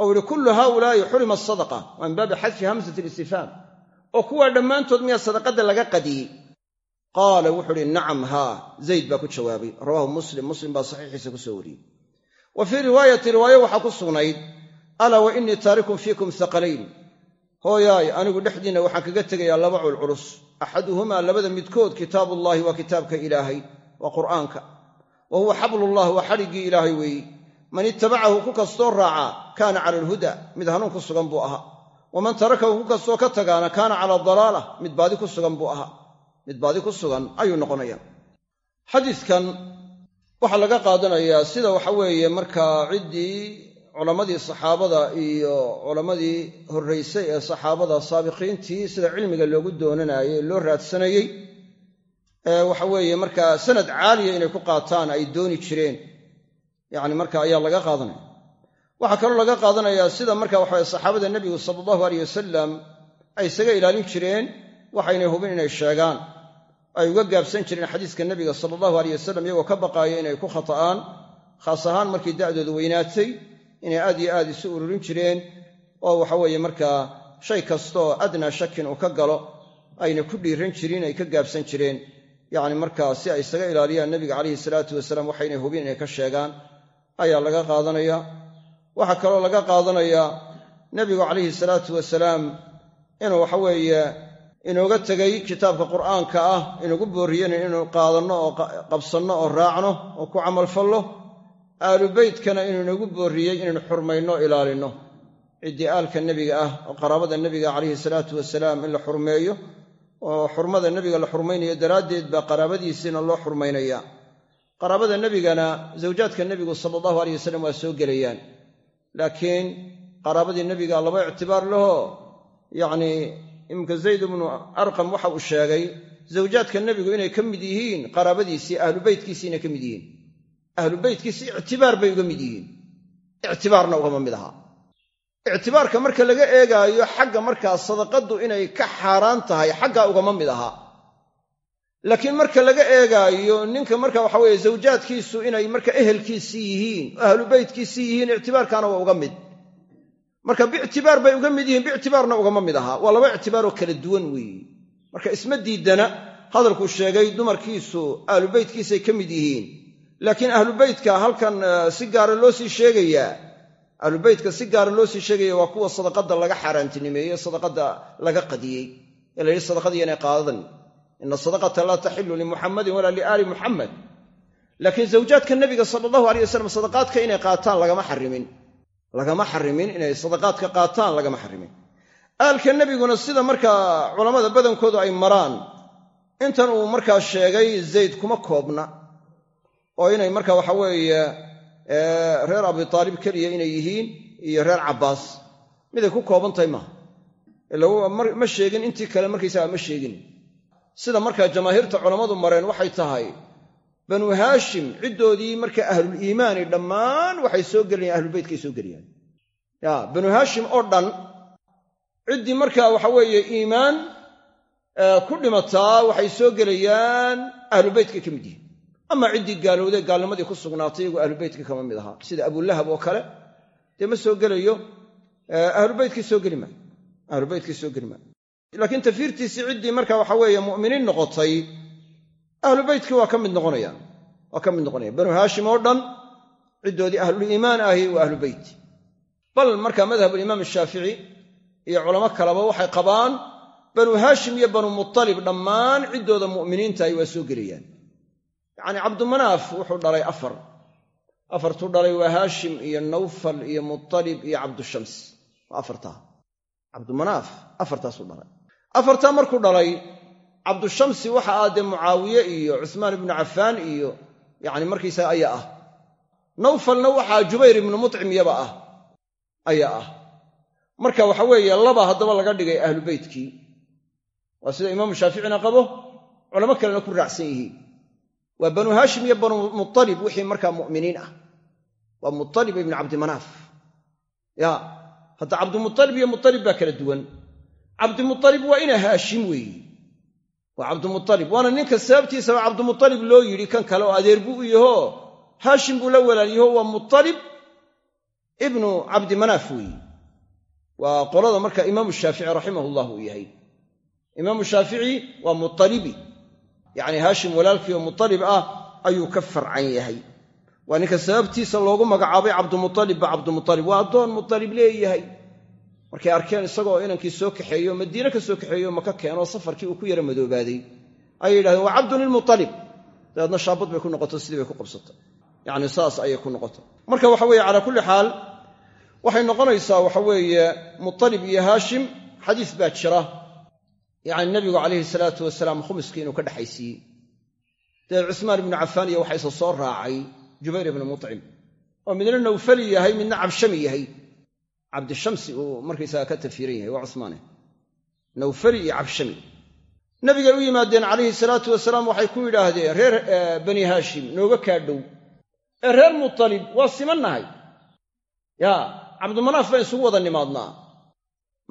ou yihi kullu haaulaa'i xurima waa min baabi xadfi hamsati alistifhaam oo kuwaa dhammaantood miyaa sadaqadda laga qadiyey? Qaala wuxuu uhi nacam haa. Zayd baa ku jawaabay. Rawaahu muslim. Muslim baa saxiixiisa ku soo wariyey. Wa fii riwaayati riwaaye waxaa ku sugnayd alaa wa innii taarikun fiikum haqalayn hooyaay anigu dhexdiinna waxaan kaga tegayaa laba culculus. Axaduhumaa labada midkood kitaabullaahi waa kitaabka ilaahay waa qur'aanka. Wa huwa xablullah waa xadhiggii ilaahay weeye man ittabacahu ku kastoo raaca kaana cala alhuda mid hanuun ku sugan buu ahaa waman tarakahu ku kastoo ka tagaana kaana cala dalaalah mid baadi ku sugan buu ahaa. Mid baadi ku sugan ayuu noqonaya xadiidkan waxaa laga qaadanayaa sida waxa weeye markaa ciddii culammadii saxaabada iyo culammadii horraysay ee saxaabada saabiqiintii sida cilmiga loogu doonanaayey loo raadsanayey waxa weeye markaa sanad caaliya inay ku qaataan ay dooni jireen. Yacni marka ayaa laga qaadanaya waxaa kaloo laga qaadanayaa sida marka waxawe saxaabada nebigu sala allahu aleyh wasalam ay isaga ilaalin jireen waxaynay hubin inay sheegaan. Ay uga gaabsan jireen xadiiska nebiga sala allahu aleyh wasalam iyagoo ka baqaaya inay ku khata'aan khaas ahaan markii da'doodu weynaatay inay aad iyo aad isu ururin jireen oo waxaweeye markaa shay kastaoo adnaa shakin uu ka galo ayna ku dhiiran jirin ay ka gaabsan jireen. Yacni markaa si ay isaga ilaaliyaan nebiga calayhi salaatu wasalaam waxaynay hubin inay ka sheegaan. Ayaa laga qaadanaya waxaa kaloo laga qaadanayaa nebigu calayhi salaatu wasalaam inuu waxaweeye inooga tegay kitaabka qur'aanka ah inugu boorriyena inuu qaadanno oo qabsanno oo raacno oo ku camalfallo aalu beytkana inuu inagu boorriyey inaynu xurmayno o ilaalinno. Ciddii aalka nebiga ah oo qaraabada nebiga calayhi salaatu wasalaam in la xurmeeyo oo xurmada nebiga la xurmaynayo daraaddeed baa qaraabadiisiina loo xurmaynaya. Qaraabada nebigana zawjaadka nebigu sala allahu aleyh wasalam waa soo gelayaan laakiin qaraabadii nebiga laba ictibaar laho yacnii iminka zayd ibnu arqam waxa uu sheegay zawjaadka nebigu inay ka mid yihiin qaraabadiisii ahlu beytkiisii inay ka mid yihiin. Ahlu beytkiisi ictibaar bay uga mid yihiin. Ictibaarna ugama mid aha. Ictibaarka marka laga eegaayo xagga markaa sadaqaddu inay ka xaaraan tahay xaggaa ugama mid aha laakiin marka laga eegaayo ninka marka waxa weeye zawjaadkiisu inay marka ehelkiisii yihiin ahlu beytkiisii yihiin ictibaarkaana waa uga mid. Marka biictibaar bay uga mid yihiin biictibaarna ugama mid aha. Waa laba ictibaaroo kala duwan weeye marka isma diidana hadalkuu sheegay dumarkiisu ahlu beytkiisay ka mid yihiin. Laakiin ahlu beytka halkan si gaara loo sii sheegayaa ahlu beytka si gaara loo sii sheegaya waa kuwa sadaqadda laga xaaraantinimeeye sadaqadda laga qadiyey. Ee la yidhi sadaqadii qaadadan ina sadaqata laa taxilu limuxamadin walaa liaali muxamed laakiin zawjaadka nebiga sala allahu aleyh wasalam sadaqaadka inay qaataan lagama xarimin lagama xarimin inay sadaqaadka qaataan lagama xarimin aalka nebiguna sida markaa culammada badankoodu ay maraan intan uu markaa sheegay zayd kuma koobna oo inay marka waxa weeye reer abi taalib keliya inay yihiin iyo reer cabbaas miday ku kooban tahay maaha ila ma sheegin intii kale markaysaga ma sheegin sida markaa jamaahiirta culammadu mareen waxay tahay. Banu haashim ciddoodii marka ahluliimaani dhammaan waxay soo gelayaan ahlulbeytkay soo gelayaan ya banu haashim oo dhan ciddii markaa waxa weeye iimaan ku dhimataa waxay soo gelayaan ahlubeytkay ka mid yihiin. Ama ciddii gaalowday gaalnimadii ku sugnaatay iyagu ahlubeytka kama mid ahaa. Sida abulahab oo kale dee ma soo gelayo? Ahlubeytkii soo geli maayo. Ahlubeytkii soo geli maayo laakiin tafiirtiisii ciddii marka waxa weeye mu'miniin noqotay ahlu beytkii waa ka mid noqonayaan waa ka mid noqonayaan. Banu haashim oo dhan ciddoodii ahluliimaan ahi waa ahlu beyt bal marka madhabulimaam shaafici iyo culamo kaleba waxay qabaan banu haashim iyo banu mutalib dhammaan ciddooda mu'miniinta ahi waa soo gelayaan. Yacnii cabdumanaaf wuxuu dhalay afar. Afartuu dhalay waa haashim iyo nawfal iyo mutalib iyo cabdushams waa afartaa. Cabdumanaaf afartaasuu dhalay afartaa markuu dhalay cabdushamsi waxa ah dee mucaawiye iyo cusmaan ibnu cafaan iyo yacni markiisaga ayaa ah. Nawfalna waxaa jubayr ibnu mutcim yaba ah ayaa ah. Marka waxa weeye laba haddaba laga dhigay ahlu beytkii waa sida imaamu shaaficina qabo culamo kalena ku raacsan yihiin. Waa banu haashim iyo banu mutalib wixii markaa mu'miniin ah. Waa mutalib ibnu cabdimanaaf ya hadda cabdimutalib iyo mutalib baa kala duwan cabdimutalib waa ina haashim weeye waa cabdimutalib waana ninka sababtiisaba cabdimutalib loo yidhi kan kale oo adeer buu u yaho. Haashim buu la walaalyaho waa mutalib ibnu cabdimanaaf weeye waa qolada marka imaamu shaafici raximahullah uu yahay. Imaamu shaafici waa mutalibi yacni haashim walaalkii oo mutalib ah ayuu ka farcan yahay. Waa ninka sababtiisa loogu magacaabay cabdumutalibba cabdumutalib waa addoon mutalib leeyahay markay arkeen isagoo inankii soo kaxeeyo madiine ka soo kaxeeyo maka keenoo safarkii uu ku yara madoobaaday. Ayay yidhahdeen waa cabdun lilmutalib dabeedna shaabad bay ku noqoto sidii bay ku qabsatay yacni saas ayay ku noqotay marka waxa weeye calaa kulli xaal waxay noqonaysaa waxa weeye mutalib iyo haashim xadiis baa jira. Yacni nebigu calayhi salaatu wasalaam khumiskii inuu ka dhexaysiiyey dabeed cusmaan ibnu cafaan iyo waxaa isa soo raacay jubayr ibnu mucim oo midna nawfali yahay midna cabshami yahay cabdishamsi uu markaysaga ka tafiiran yahay waa cusmaane. Nawfali iyo cabshami. Nabigay u yimaadeen calayhi salaatu wasalaam waxay ku yidhaahdeen reer bani haashim nooga kaa dhow. Ee reer mutalib waa simannahay yaa cabdimanaaf baan isugu wada nimaadnaa.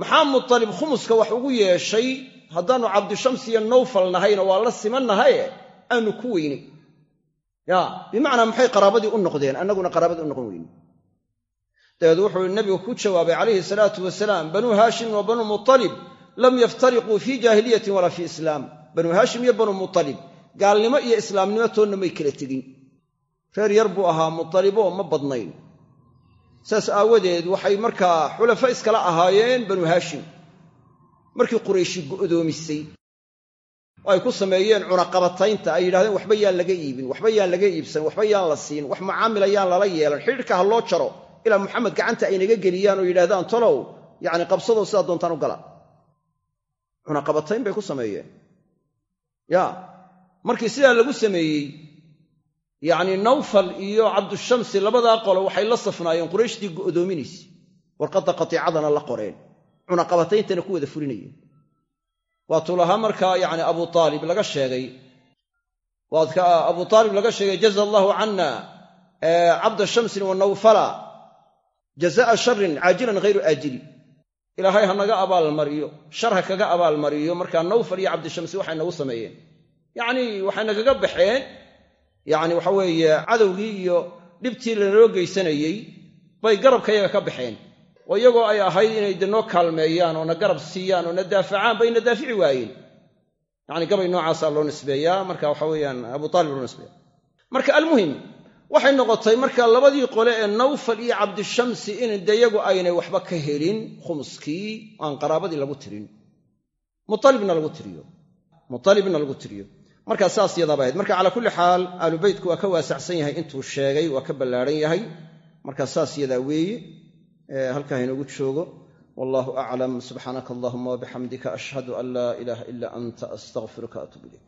Maxaa mutalib khumuska wax ugu yeeshay? Haddaannu cabdishamsi iyo nawfal nahayna waa la simannahaye aanu ku weynay ya bimacnaa maxay qaraabadii u noqdeen? Annaguna qaraabadii u noqon weyne dabeed wuxuu nabigu ku jawaabay calayhi salaatu wasalaam banuu haashim wa banuu mutalib lam yaftariquu fii jaahiliyatin walaa fii islaam. Banuu haashim iyo banuu mutalib gaalnimo iyo islaamnimo toonna may kala tegin. Reer yar buu ahaa mutaliboo ma badnayn. Saas aawadeed waxay markaa xulafo iskala ahaayeen banuu haashim. Markii qurayshi go'doomisay oo ay ku sameeyeen cunaqabataynta ay yidhahdeen waxba yaan laga iibin waxba yaan laga iibsan waxba yaan la siin wax mucaamila yaan lala yeelan xidhiirka ha loo jaro ilaa muxamed gacanta ay naga geliyaan oo yidhahdaan tolow yacni qabsadoo sidaa doontaan u gala. Cunaqabatayn bay ku sameeyeen. Ya markii sidaa lagu sameeyey yacni nawfal iyo cabdushamsi labadaa qolo waxay la safnaayeen qurayshtii go'doominaysa warqadda qatiicadana la qoreen. Cunaqabatayntana ku wada fulinayeen. Waatuu lahaa markaa yacni abu aalib laga sheegay waadka abu aalib laga sheegay jaza allaahu canna cabda shamsin wa nawfala jazaa sharin caajilan hayru aajili. Ilaahay ha naga abaalmariyo shar ha kaga abaalmariyo markaa nawfal iyo cabdishamsi waxay nagu sameeyeen. Yacnii waxay nagaga baxeen yacni waxa weeye cadowgii iyo dhibtii lanoo geysanayey bay garabkayaga ka baxeen. Oo iyagoo ay ahayd inay de noo kaalmeeyaan oo na garab siiyaan oo na daafacaan bay na daafici waayeen. Yacni gabay noocaasaa loo nisbeeyaa marka waxa weeyaan abu taalib loo nisbeeya marka almuhim waxay noqotay marka labadii qole ee nawfal iyo cabdishamsi in deyagu aynay waxba ka helin khumuskii aan qaraabadii lagu tirin. Mualibna lagu tiriyo. Mualibna lagu tiriyo. Markaa saas yadaaba ahayd marka calaa kulli xaal aalu beytku waa ka waasacsan yahay intuu sheegay waa ka ballaadhan yahay. Marka saas yadaa weeye. Halkaa inoogu joogo. Wallahu aclam subxaanaka allahuma wabixamdika ashhadu an laa ilaaha ila anta astaqfiruka atuub ilayk